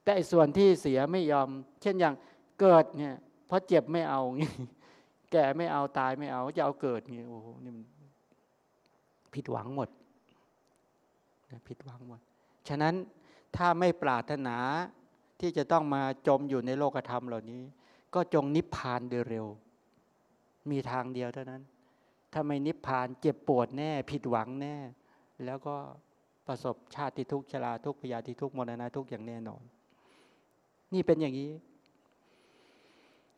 แต่ส่วนที่เสียไม่ยอม เช่นอย่างเกิดเนี่ยเพราะเจ็บไม่เอาแก่ไม่เอาตายไม่เอาจะเอาเกิดเนี่ยโอ้โหนี่มันผิดหวังหมดผิดหวังหมด ฉะนั้นถ้าไม่ปรารถนา ที่จะต้องมาจมอยู่ในโลกธรรมเหล่านี้ ก็จงนิพพานโดยเร็ว มีทางเดียวเท่านั้น ถ้าไม่นิพพานเจ็บปวดแน่ ผิดหวังแน่ แล้วก็ประสบชาติทุกข์ชราทุกข์พยาธิทุกข์มรณะทุกข์อย่างแน่นอน นี่เป็นอย่างนี้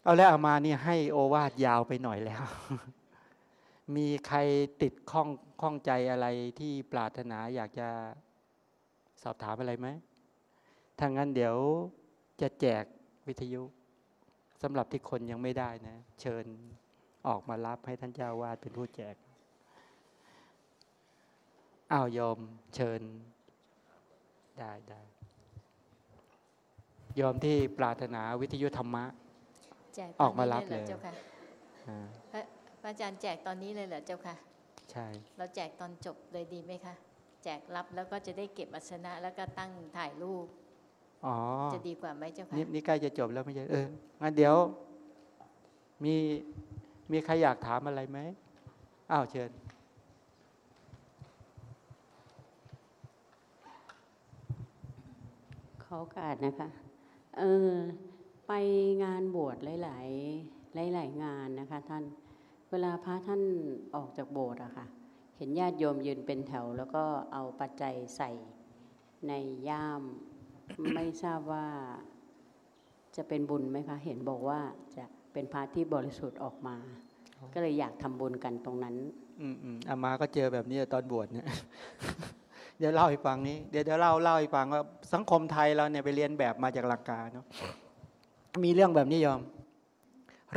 เอาแล้วเอามานี่ให้โอวาทยาวไปหน่อยแล้ว มีใครติดข้องข้องใจอะไรที่ปรารถนาอยากจะสอบถามอะไรไหม ถ้างั้นเดี๋ยวจะแจกวิทยุสำหรับที่คนยังไม่ได้นะ เชิญออกมารับให้ท่านเจ้าวาดเป็นผู้แจกอ้าวยอมเชิญได้ได้ยอมที่ปรารถนาวิทยุธรรมะแจกออกมารับตนนี้เลยหรอเจ้าค่ะอ่าพระพระอาจารย์แจกตอนนี้เลยเหรอเจ้าค่ะ ใช่ เราแจกตอนจบเลยดีไหมคะ แจกรับแล้วก็จะได้เก็บอัชนะแล้วก็ตั้งถ่ายรูปอ๋อ จะดีกว่าไหมเจ้าค่ะนี่นี่ใกล้จะจบแล้วไม่ใช่เอองั้นเดี๋ยวมีมีใครอยากถามอะไรไหมอ้าวเชิญขอโอกาสนะคะเออไปงานบวชหลาย ๆ หลาย ๆ งานนะคะท่านเวลาพระท่านออกจากโบสถ์อะค่ะ เห็นญาติโยมยืนเป็นแถว แล้วก็เอาปัจจัยใส่ในย่าม ไม่ทราบว่าจะเป็นบุญไหมคะ เห็นบอกว่าจะเป็นพระที่บริสุทธิ์ออกมา ก็เลยอยากทำบุญกันตรงนั้น อืมอืมอามาก็เจอแบบนี้ตอนบวชเนี่ยเดี๋ยวเล่าให้ฟังนี้เดี๋ยวเดี๋ยวเล่าเล่าให้ฟังว่าสังคมไทยเราเนี่ยไปเรียนแบบมาจากหลักการเนาะมีเรื่องแบบนี้ยอม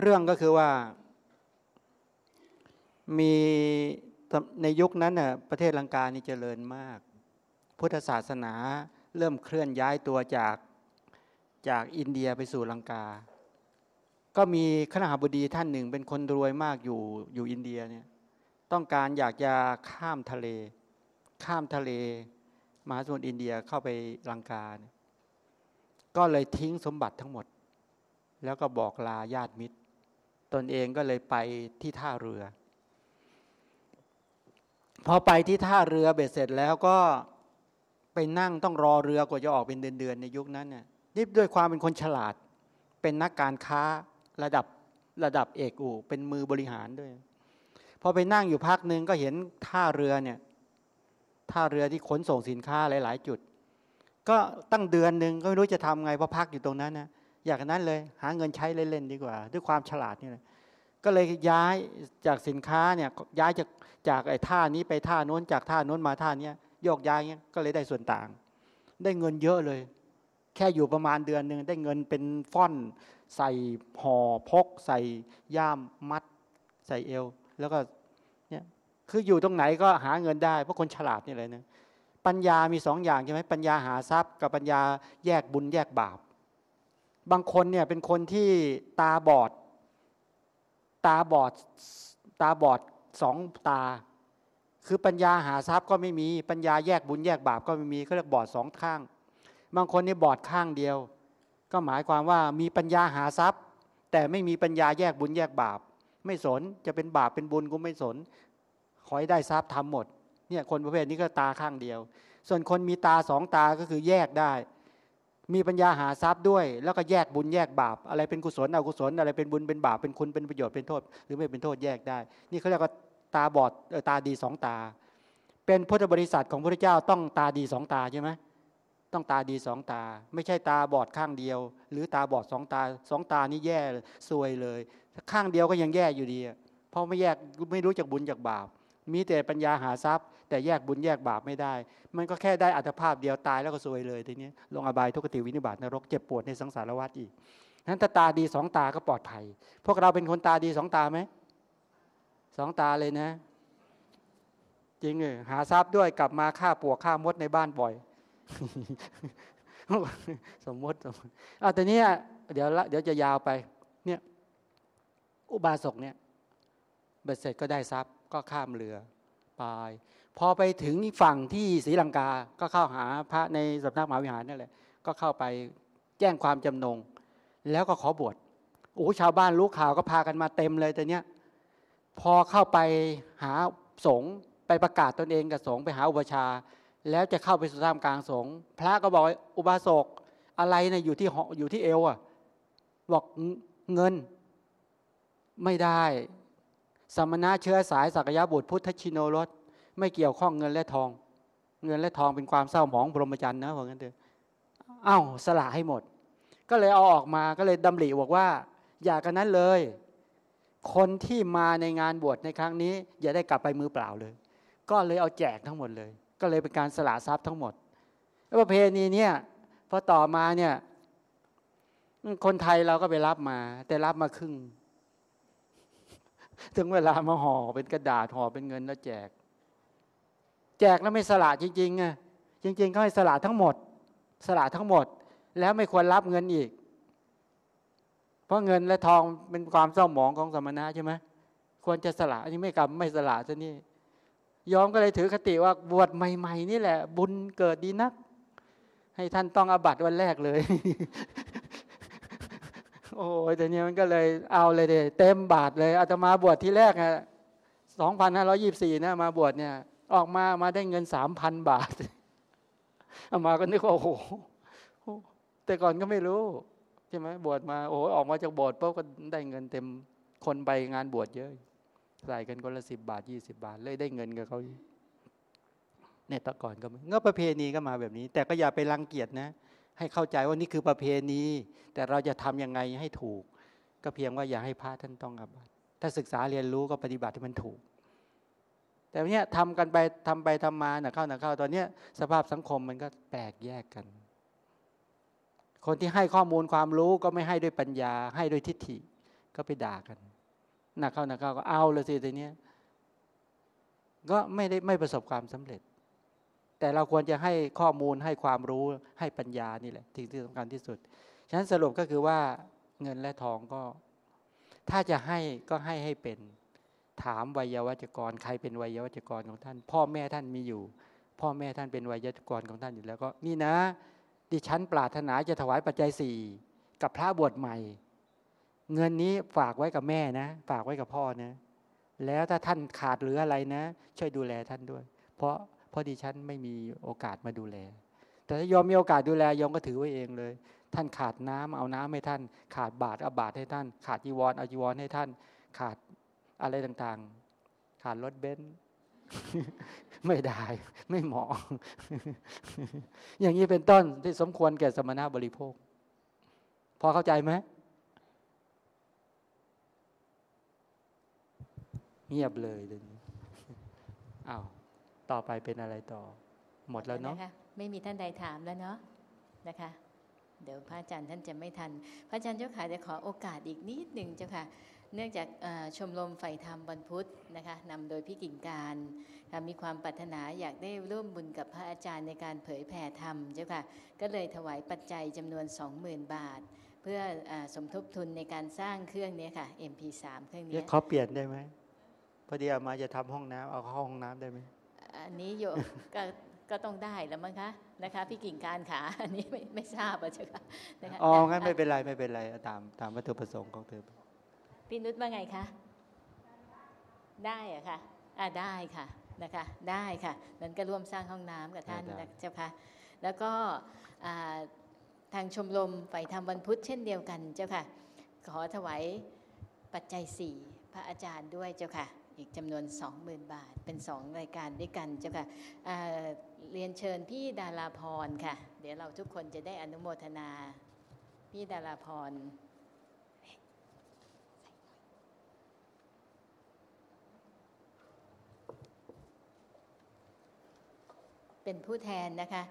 เรื่องก็คือว่า มีในยุคนั้นน่ะประเทศลังกานี่เจริญมาก พุทธศาสนา เริ่มเคลื่อนย้ายตัวจากจากอินเดียไปสู่ลังกา ก็มีขณหบดีท่านหนึ่งเป็นคนรวยมากอยู่อยู่อินเดียเนี่ยต้องการอยากจะข้ามทะเล ข้ามทะเลมหาสมุทรอินเดียเข้าไปลังกา ก็เลยทิ้งสมบัติทั้งหมด แล้วก็บอกลาญาติมิตร ตนเองก็เลยไปที่ท่าเรือ พอไปที่ท่าเรือเบ็ดเสร็จแล้วก็ ไปนั่งต้องรอเรือกว่าจะออกเป็นเดือนๆในยุคนั้นเนี่ยนี่ด้วยความเป็นคนฉลาด เป็นนักการค้าระดับระดับเอกอูเป็นมือบริหารด้วย พอไปนั่งอยู่พักหนึ่งก็เห็นท่าเรือเนี่ยท่าเรือที่ขนส่งสินค้าหลาย ๆ จุด ก็ตั้งเดือนหนึ่งก็ไม่รู้จะทำไงเพราะพักอยู่ตรงนั้นนะอยากนั้นเลยหาเงินใช้เล่นๆดีกว่า ด้วยความฉลาดนี่แหละก็เลยย้ายจากสินค้าเนี่ยย้ายจากจากไอ้ท่านี้ไปท่าโน้นจากท่าโน้นมาท่านี้ โยกย้ายเงี้ยก็เลยได้ส่วนต่าง ได้เงินเยอะเลย แค่อยู่ประมาณเดือนหนึ่งได้เงินเป็นฟ่อน ใส่ห่อพก ใส่ย่ามมัด ใส่เอว แล้วก็เนี่ยคืออยู่ตรงไหนก็หาเงินได้เพราะคนฉลาดนี่เลยนะปัญญามีสองอย่างใช่ไหมปัญญาหาทรัพย์ กับปัญญาแยกบุญแยกบาป บางคนเนี่ยเป็นคนที่ตาบอด ตาบอดตาบอดสองตา คือปัญญาหาทรัพย์ก็ไม่มีปัญญาแยกบุญแยกบาปก็ไม่มีเขาเรียกบอดสองข้าง บางคนนี่บอดข้างเดียว ก็หมายความว่ามีปัญญาหาทรัพย์ แต่ไม่มีปัญญาแยกบุญแยกบาป ไม่สนจะเป็นบาปเป็นบุญก็ไม่สน ขอให้ได้ทรัพย์ทำหมดเนี่ยคนประเภทนี้ก็ตาข้างเดียว ส่วนคนมีตาสองตาก็คือแยกได้ มีปัญญาหาทรัพย์ด้วย แล้วก็แยกบุญแยกบาป อะไรเป็นกุศลอกุศลอะไรเป็นบุญเป็นบาปเป็นคุณเป็นประโยชน์เป็นโทษ หรือไม่เป็นโทษแยกได้ นี่เขาเรียกว่า ตาบอดเออตาดีสองตา เป็นพุทธบริษัทของพระเจ้าต้องตาดีสองตาใช่ไหมต้องตาดีสองตา ไม่ใช่ตาบอดข้างเดียว หรือตาบอดสองตาสองตานี่แย่ซวยเลย ข้างเดียวก็ยังแย่อยู่ดีเพราะไม่แยกไม่รู้จักบุญจากบาป มีแต่ปัญญาหาทรัพย์ แต่แยกบุญแยกบาปไม่ได้ มันก็แค่ได้อัตภาพเดียวตายแล้วก็ซวยเลยทีนี้ลงอบายทุกขติวินิบาตนรกเจ็บปวดในสังสารวัฏอีกนั้นถ้าตาดีสองตาก็ปลอดภัย พวกเราเป็นคนตาดีสองตาไหม สองตาเลยนะ จริงเออหาทรัพย์ด้วยกลับมาฆ่าปวกฆ่ามดในบ้านบ่อย สมมติสมมติอะแต่เนี้ยเดี๋ยวละเดี๋ยวจะยาวไป เนี่ย อุบาสกเนี่ยเบ็ดเสร็จก็ได้ทรัพย์ก็ข้ามเรือไปพอไปถึงฝั่งที่ศรีลังกา ก็เข้าหาพระในสำนักมหาวิหารนั่นแหละ ก็เข้าไปแจ้งความจำนง แล้วก็ขอบวชโอ้ชาวบ้านรู้ข่าวก็พากันมาเต็มเลยแต่เนี้ย พอเข้าไปหาสงฆ์ไปประกาศตนเองกับสงฆ์ไปหาอุปชา แล้วจะเข้าไปสู่ท่ามกลางสงฆ์พระก็บอกอุบาสกอะไรนะอยู่ที่หออยู่ที่เอวอะบอกเงินไม่ได้ สมณะเชื้อสายสักยะบุตรพุทธชินโนรสไม่เกี่ยวข้องเงินและทอง เงินและทองเป็นความเศร้าหมองพรหมจรรย์นะว่างั้นเถอะเอ้าสละให้หมด ก็เลยเอาออกมาก็เลยดำริบอกว่า อย่ากันนั้นเลย คนที่มาในงานบวชในครั้งนี้ อย่าได้กลับไปมือเปล่าเลย ก็เลยเอาแจกทั้งหมดเลย ก็เลยเป็นการสละทรัพย์ทั้งหมดประเพณีเนี่ยพอต่อมาเนี่ย คนไทยเราก็ไปรับมา แต่รับมาครึ่ง ถึงเวลามาห่อเป็นกระดาษห่อเป็นเงินแล้วแจก แจกแล้วไม่สละจริงๆไงจริงๆเขาให้สละทั้งหมด สละทั้งหมด แล้วไม่ควรรับเงินอีก เพราะเงินและทองเป็นความเศร้าหมองของสมณะใช่ไหมควรจะสละอันนี้ไม่กรรมไม่สละซะนี่ยอมก็เลยถือคติว่าบวชใหม่ ๆ นี่แหละ บุญเกิดดีนัก ให้ท่านต้องอบัตวันแรกเลย โอ้ยแต่เนี้ยมันก็เลยเอาเลยเดเต็มบาทเลยอาตมาบวชที่แรกอะสองพันห้าร้อยี่สี่นะมาบวชเนี่ย ออกมามาได้เงินสามพันบาทอามาก็นึกว่าโอ้โหแต่ก่อนก็ไม่รู้ ใช่ไหมบวชมาโอ้โหออกมาจากโบสถ์ปุ๊บก็ได้เงินเต็มคนไปงานบวชเยอะใส่กันคนละสิบบาทยี่สิบาท เลยได้เงินกับเขาเนี่ยต่ก่อนก็ม่เงาประเพณีก็มาแบบนี้ แต่ก็อย่าไปรังเกียจนะ ให้เข้าใจว่านี่คือประเพณี แต่เราจะทำยังไงให้ถูก ก็เพียงว่าอย่าให้พระท่านต้องอาบัติถ้าศึกษาเรียนรู้ก็ปฏิบัติให้มันถูก แต่เนี้ยทำกันไปทำไปทำมาหนักเข้าหนักเข้าตอนเนี้ยสภาพสังคมมันก็แตกแยกกัน คนที่ให้ข้อมูลความรู้ก็ไม่ให้ด้วยปัญญา ให้ด้วยทิฏฐิ ก็ไปด่ากันหนักเข้าหนักเข้าก็เอาลยสิทีเนี้ยก็ไม่ได้ไม่ประสบความสำเร็จ แต่เราควรจะให้ข้อมูลให้ความรู้ให้ปัญญานี่แหละสิ่งที่สำคัญที่สุด ฉะนั้นสรุปก็คือว่าเงินและทองก็ ถ้าจะให้ก็ให้ให้เป็น ถามวัยวัจกร ใครเป็นวัยวัจกรของท่าน พ่อแม่ท่านมีอยู่ พ่อแม่ท่านเป็นวัยวัจกรของท่านอยู่แล้วก็นี่นะ ดิฉันปรารถนาจะถวายปัจจัยสี่กับพระบวชใหม่ เงินนี้ฝากไว้กับแม่นะ ฝากไว้กับพ่อนะ แล้วถ้าท่านขาดหรืออะไรนะ ช่วยดูแลท่านด้วย เพราะเพราะดิฉันไม่มีโอกาสมาดูแล แต่ถ้ายอมมีโอกาสดูแลยอมก็ถือไว้เองเลย ท่านขาดน้ำเอาน้ำให้ท่าน ขาดบาตรเอาบาตรให้ท่าน ขาดจีวรเอาจีวรให้ท่าน ขาดอะไรต่างๆ ขาดรถเบนซ์ ไม่ได้ ไม่เหมาะ อย่างนี้เป็นต้นที่สมควรแก่สมณะบริโภค พอเข้าใจไหมเงียบเลยเดี๋ยวนี้อ้าวต่อไปเป็นอะไรต่อ หมดแล้วเนาะไม่มีท่านใดถามแล้วเนาะนะคะเดี๋ยวพระอาจารย์ท่านจะไม่ทัน พระอาจารย์เจ้าค่ะจะขอโอกาสอีกนิดหนึ่งเจ้าค่ะ เนื่องจากเอ่อชมรมไฟธรรมวันพุธนะคะนำโดยพี่กิ่งการค่ะมีความปรารถนาอยากได้ร่วมบุญกับพระอาจารย์ในการเผยแผ่ธรรมเจ้าค่ะก็เลยถวายปัจจัยจำนวน 20,000 บาท เพื่ออาสมทบทุนในการสร้างเครื่องนี้ค่ะ MP3 เครื่องเดี๋ยนี้วเขาเปลี่ยนได้ไหมพอดีอามาจะทำห้องน้ำเอาเข้าห้องน้ำได้ไหมอันนี้โยก็ก็ต้องได้แล้วมั้งคะนะคะพี่กิ่งการขาอันนี้ไม่ไม่ทราบอะเจ้าค่ะนะคะอ๋อได้งั้นไม่เป็นไรไม่เป็นไรตามตามวัตถุประสงค์ของเธอ พี่นุชว่าไงคะ ได้อะค่ะอ่าได้ค่ะนะคะได้ค่ะนั้นก็ร่วมสร้างห้องน้ำกับท่านได้นะเจ้าค่ะแล้วก็อ่าทางชมรมไฝ่ธรรมวันพุธเช่นเดียวกันเจ้าค่ะ ขอถวายปัจจัยสี่พระอาจารย์ด้วยเจ้าค่ะ อีกจำนวน 20,000 บาทเป็นสองรายการด้วยกันเจ้าค่ะอ่าเรียนเชิญพี่ดาราพรค่ะ เดี๋ยวเราทุกคนจะได้อนุโมทนา พี่ดาราพร เป็นผู้แทนนะคะ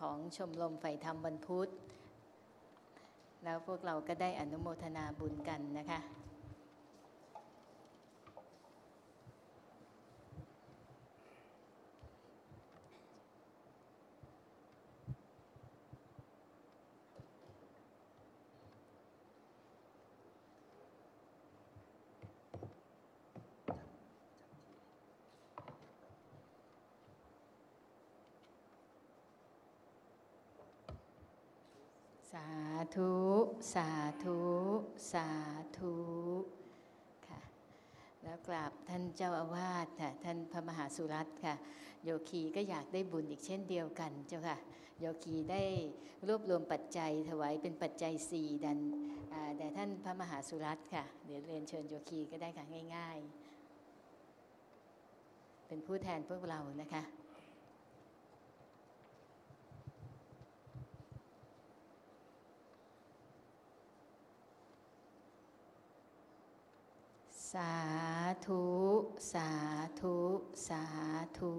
ของชมรมไฟธรรมวันพุธ แล้วพวกเราก็ได้อนุโมทนาบุญกันนะคะ สา ธุ สาธุ สาธุค่ะแล้วกราบท่านเจ้าอาวาสค่ะท่านพระมหาสุรัตค่ะ โยคีก็อยากได้บุญอีกเช่นเดียวกันเจ้าค่ะ โยคีได้รวบรวมปัจจัยถวายเป็นปัจจัยสี่ดันแด่ท่านพระมหาสุรัตค่ะ เดี๋ยวเรียนเชิญโยคีก็ได้ค่ะง่าย ๆ เป็นผู้แทนพวกเรานะคะ สาธุ สาธุ สาธุ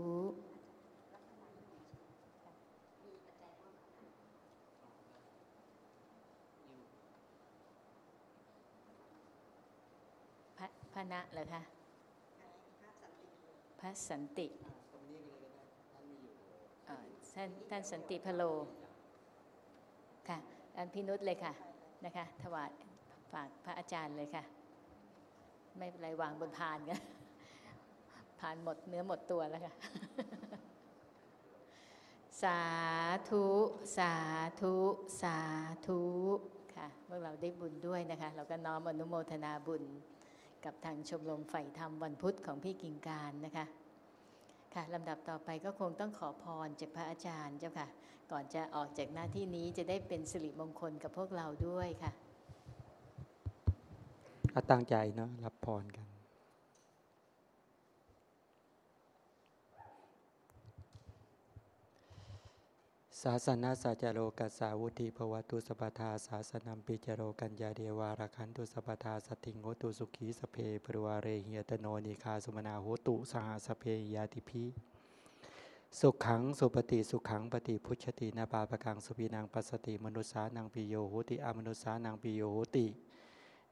พระพระนะเหรอคะพระสันติเอ่อท่านท่านสันติพโล ค่ะอันพินุษเลยค่ะ นะคะ ถวายฝากพระอาจารย์เลยค่ะ ไม่เป็นไรวางบนพานกันพานหมดเนื้อหมดตัวแล้วค่ะสาธุ สาธุ สาธุค่ะพวกเราได้บุญด้วยนะคะ เราก็น้อมอนุโมทนาบุญ กับทางชมรมฝ่ธรรมวันพุธของพี่กิ่งการนะคะค่ะลำดับต่อไปก็คงต้องขอพรจากพระอาจารย์เจ้าค่ะ ก่อนจะออกจากหน้าที่นี้จะได้เป็นสิริมงคลกับพวกเราด้วยค่ะ ก็ตั้งใจเนาะรับพรกัน ศาสนาสัจโรกัสสาวุธิภวตุสปทาศาสนัมปิจโรกัญญาเดวารคันตุสปทาสติงโหตุสุขีสเพปรวาเรเหียตโนนิคาสุมนาโหตุสหสเพยาติพีสุขขังสุปฏิสุขขังปฏิพุชตินาปาปกังสุปีนังปัสสติมนุษสานังปิโยโหติอมนุษสานังปิโยโหติ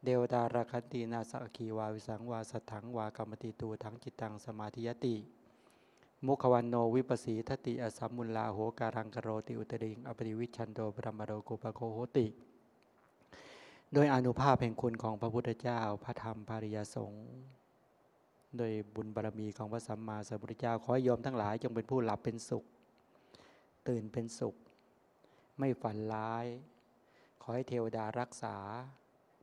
เดวดาราคันตีนาสกีวาวิสังวาสถังวากรรมติตูทั้งจิตตังสมาธิยติ มุขวันโนวิปสีทติอสัมมุลลาโหการังกโรติอุตริงอปริวิชันโดบรมโรกุปโคโหติ โดยอานุภาพแห่งคุณของพระพุทธเจ้าพระธรรมพระอริยสงฆ์โดยบุญบารมีของพระสัมมาสัมพุทธเจ้าขอให้โยมทั้งหลายจงเป็นผู้หลับเป็นสุข ตื่นเป็นสุข ไม่ฝันร้าย ขอให้เทวดารักษา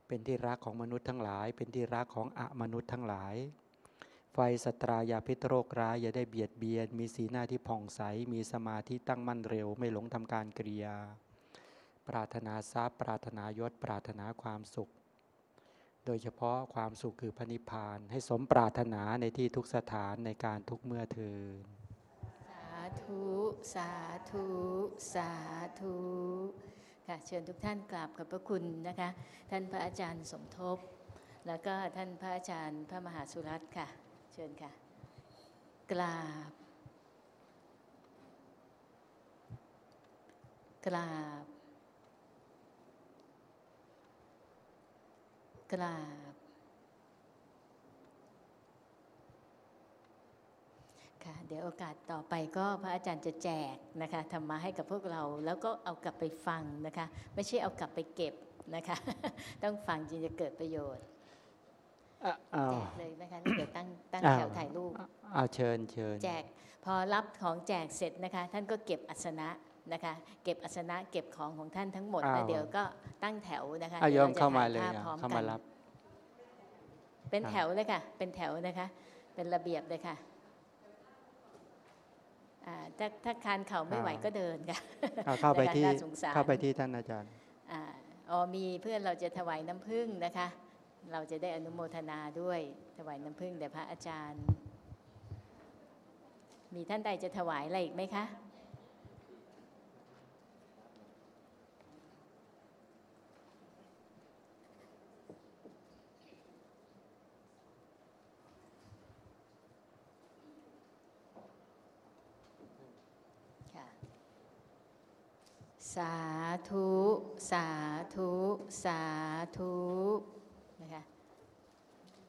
เป็นที่รักของมนุษย์ทั้งหลาย เป็นที่รักของอมนุษย์ทั้งหลาย ไฟสตรายาพิษโรคร้ายอย่าได้เบียดเบียน มีสีหน้าที่ผ่องใส มีสมาธิตั้งมั่นเร็ว ไม่หลงทำการกริยา ปรารถนาทรัพย์ ปรารถนายศ ปรารถนาความสุข โดยเฉพาะความสุขคือพระนิพพาน ให้สมปรารถนาในที่ทุกสถานในการทุกเมื่อเทินสาธุ สาธุ สาธุ ค่ะเชิญทุกท่านกราบขอบพระคุณนะคะ ท่านพระอาจารย์สมทบ แล้วก็ท่านพระอาจารย์พระมหาสุรัตน์ค่ะ เชิญค่ะ กราบ กราบ กราบ ค่ะ เดี๋ยวโอกาสต่อไปก็พระอาจารย์จะแจกนะคะธรรมะให้กับพวกเรา แล้วก็เอากลับไปฟังนะคะ ไม่ใช่เอากลับไปเก็บนะคะ ต้องฟังจึงจะเกิดประโยชน์อะอ้าวแจกเลยนะคะนี่เดี๋ยวตั้งตั้งอ้าวแถวถ่ายรูปอาเชิญเชิญแจก พอรับของแจกเสร็จนะคะ ท่านก็เก็บอัสนะนะคะ เก็บอัสนะเก็บของของท่านทั้งหมดอ้าวแล้วเดี๋ยวก็ตั้งแถวนะคะอาดี๋โยวมรจะเข้ามาถ่เลยภพอะพร้อเข้ากัมานรับเป็นครับแถวเลยค่ะ เป็นแถวนะคะ เป็นระเบียบเลยค่ะอ่า ถ้าถ้าคานเข่าไม่ไหวก็เดินค่ะอะเข้าไปที่น่าสงสารเข้าไปที่ท่านอาจารย์อาอ๋อมีเพื่อนเราจะถวายน้ำผึ้งนะคะ เราจะได้อนุโมทนาด้วยถวายน้ำผึ้งแด่พระอาจารย์ มีท่านใดจะถวายอะไรอีกไหมคะค่ะ สาธุ สาธุ สาธุนะคะ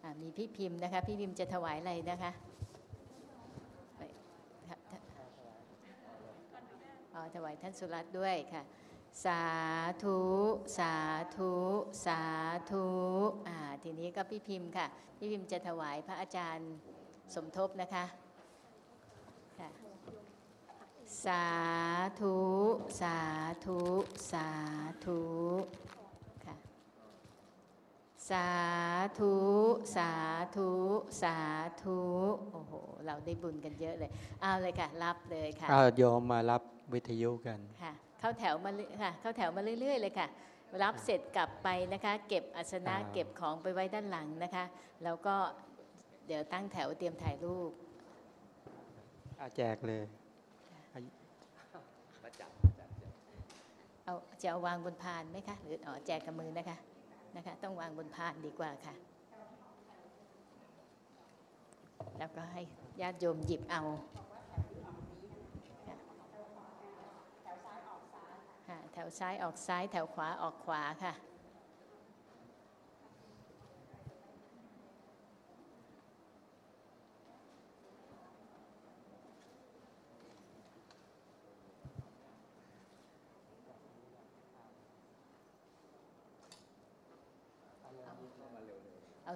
อะมีพี่พิมพ์นะคะ พี่พิมพ์จะถวายอะไรนะคะไปครับอ๋อถวายท่านสุรัตน์ด้วยค่ะ สาธุ สาธุ สาธุอ่าทีนี้ก็พี่พิมพ์ค่ะ พี่พิมพ์จะถวายพระอาจารย์สมทบนะคะ สาธุ สาธุ สาธุค่ะสาธุ สาธุ สาธุ โอ้โห เราได้บุญกันเยอะเลย เอาเลยค่ะ รับเลยค่ะอ้าวโยมมารับวิทยุกัน ค่ะ เข้าแถวมาเรื่อยค่ะ เข้าแถวมาเรื่อย ๆ เลยค่ะ รับเสร็จกลับไปนะคะ เก็บอาสนะอ่าเก็บของไปไว้ด้านหลังนะคะ แล้วก็เดี๋ยวตั้งแถวเตรียมถ่ายรูปอาแจกเลย เอาจะเอาวางบนพานไหมคะหรืออ๋อแจกกับมือนะคะนะคะ ต้องวางบนพานดีกว่าค่ะ แล้วก็ให้ญาติโยมหยิบเอาแถวซ้ายออกซ้ายแถวขวาออกขวาค่ะ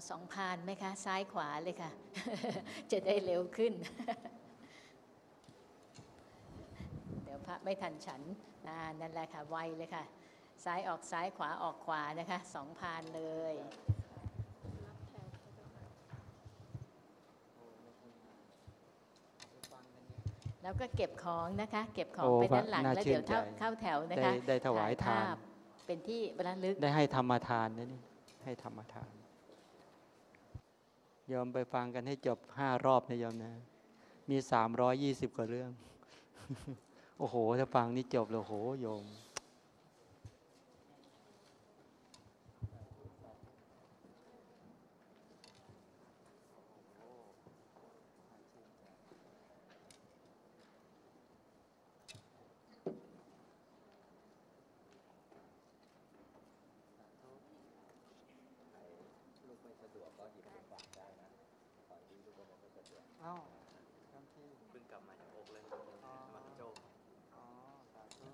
สองพานไหมคะ ซ้ายขวาเลยค่ะ จะได้เร็วขึ้น เดี๋ยวพระไม่ทันฉันอ่านั่นแหละค่ะ ไวเลยค่ะ ซ้ายออกซ้ายขวาออกขวานะคะ สองพานเลยแล้วก็เก็บของนะคะ เก็บของโอ้ไปด้านหลังน่าแล้วชื่เดี๋ยนวเข้าใจเข้าแถวนะได้คะ ได้ถวายทานภพเป็นที่ระลึกได้ให้ธรรมทานนะนี่ให้ธรรมทาน ยอมไปฟังกันให้จบห้ารอบนะยอมนะ มีสามร้อยยี่สิบกว่าเรื่อง โอ้โห ถ้าฟังนี่จบเลยโอ้โหโยม เอ้าทำที่ เพิ่งกลับมาจากอกเลย อ๋อ มาโจก อ๋อสาธุ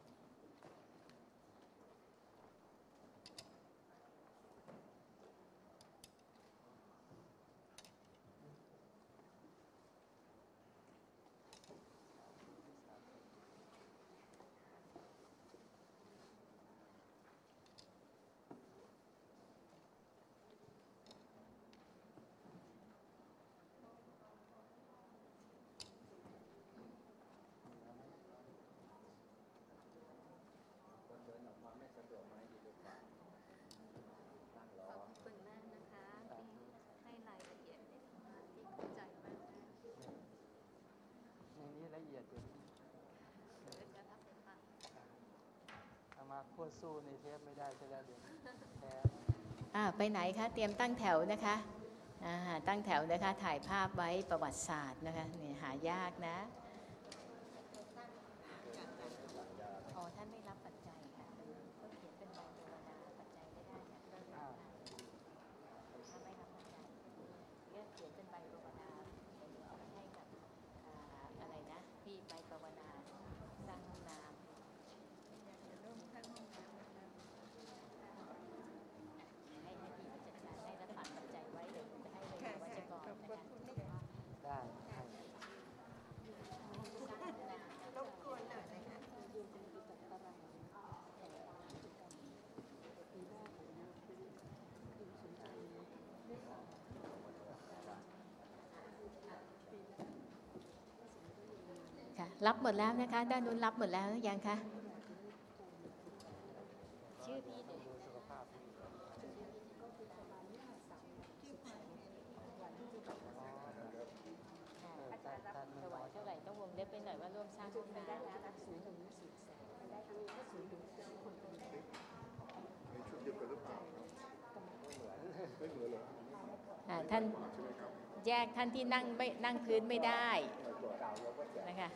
ขอบคุณมากนะคะที่ให้รายละเอียดที่เข้าใจมากนะ ในนี้ละเอียดอยู่ เดี๋ยวจะรับไปฟัง เอามา พูดสู้ในเทปไม่ได้ใช่แล้วเดี๋ยวแพ้อ่าไปไหนคะ เตรียมตั้งแถวนะคะอ่าตั้งแถวนะคะ ถ่ายภาพไว้ประวัติศาสตร์นะคะเนี่ยหายากนะอ๋อท่านไม่รับปัจจัยค่ะก็เขียนเป็นใบเทวดาปัจจัยไม่ได้ค่ะเลิกรับค่ะถ้าไม่รับปัจจัยก็เขียนเป็นใบภาวนาเดี๋ยวเอาไปให้กับอ่าอะไรนะพี่ใบภาวนาสร้างห้องน้ำ ให้ให้พี่ผู้จัดการให้รับฝากปัจจัยไว้เดี๋ยวจะให้เลยวัชกรนะคะ ได้ให้ รบกวนหน่อยนะคะ ค่ะ รับหมดแล้วนะคะ ด้านนู้นรับหมดแล้วหรือยังคะชื่อพี่เดี๋ยวดูสุขภาพดีอ๋ออาจารย์รับถวายเท่าไหร่ต้องวงเล็บไปหน่อยว่าร่วมสร้างห้องน้ำศูนย์ถึงสี่แสนได้ทั้งศูนย์ถึงคนเป็นในชุดเดียวกันหรือเปล่าไม่เหมือนเหรออ่าท่านแยกท่านที่นั่งไม่นั่งพื้นไม่ได้นะคะ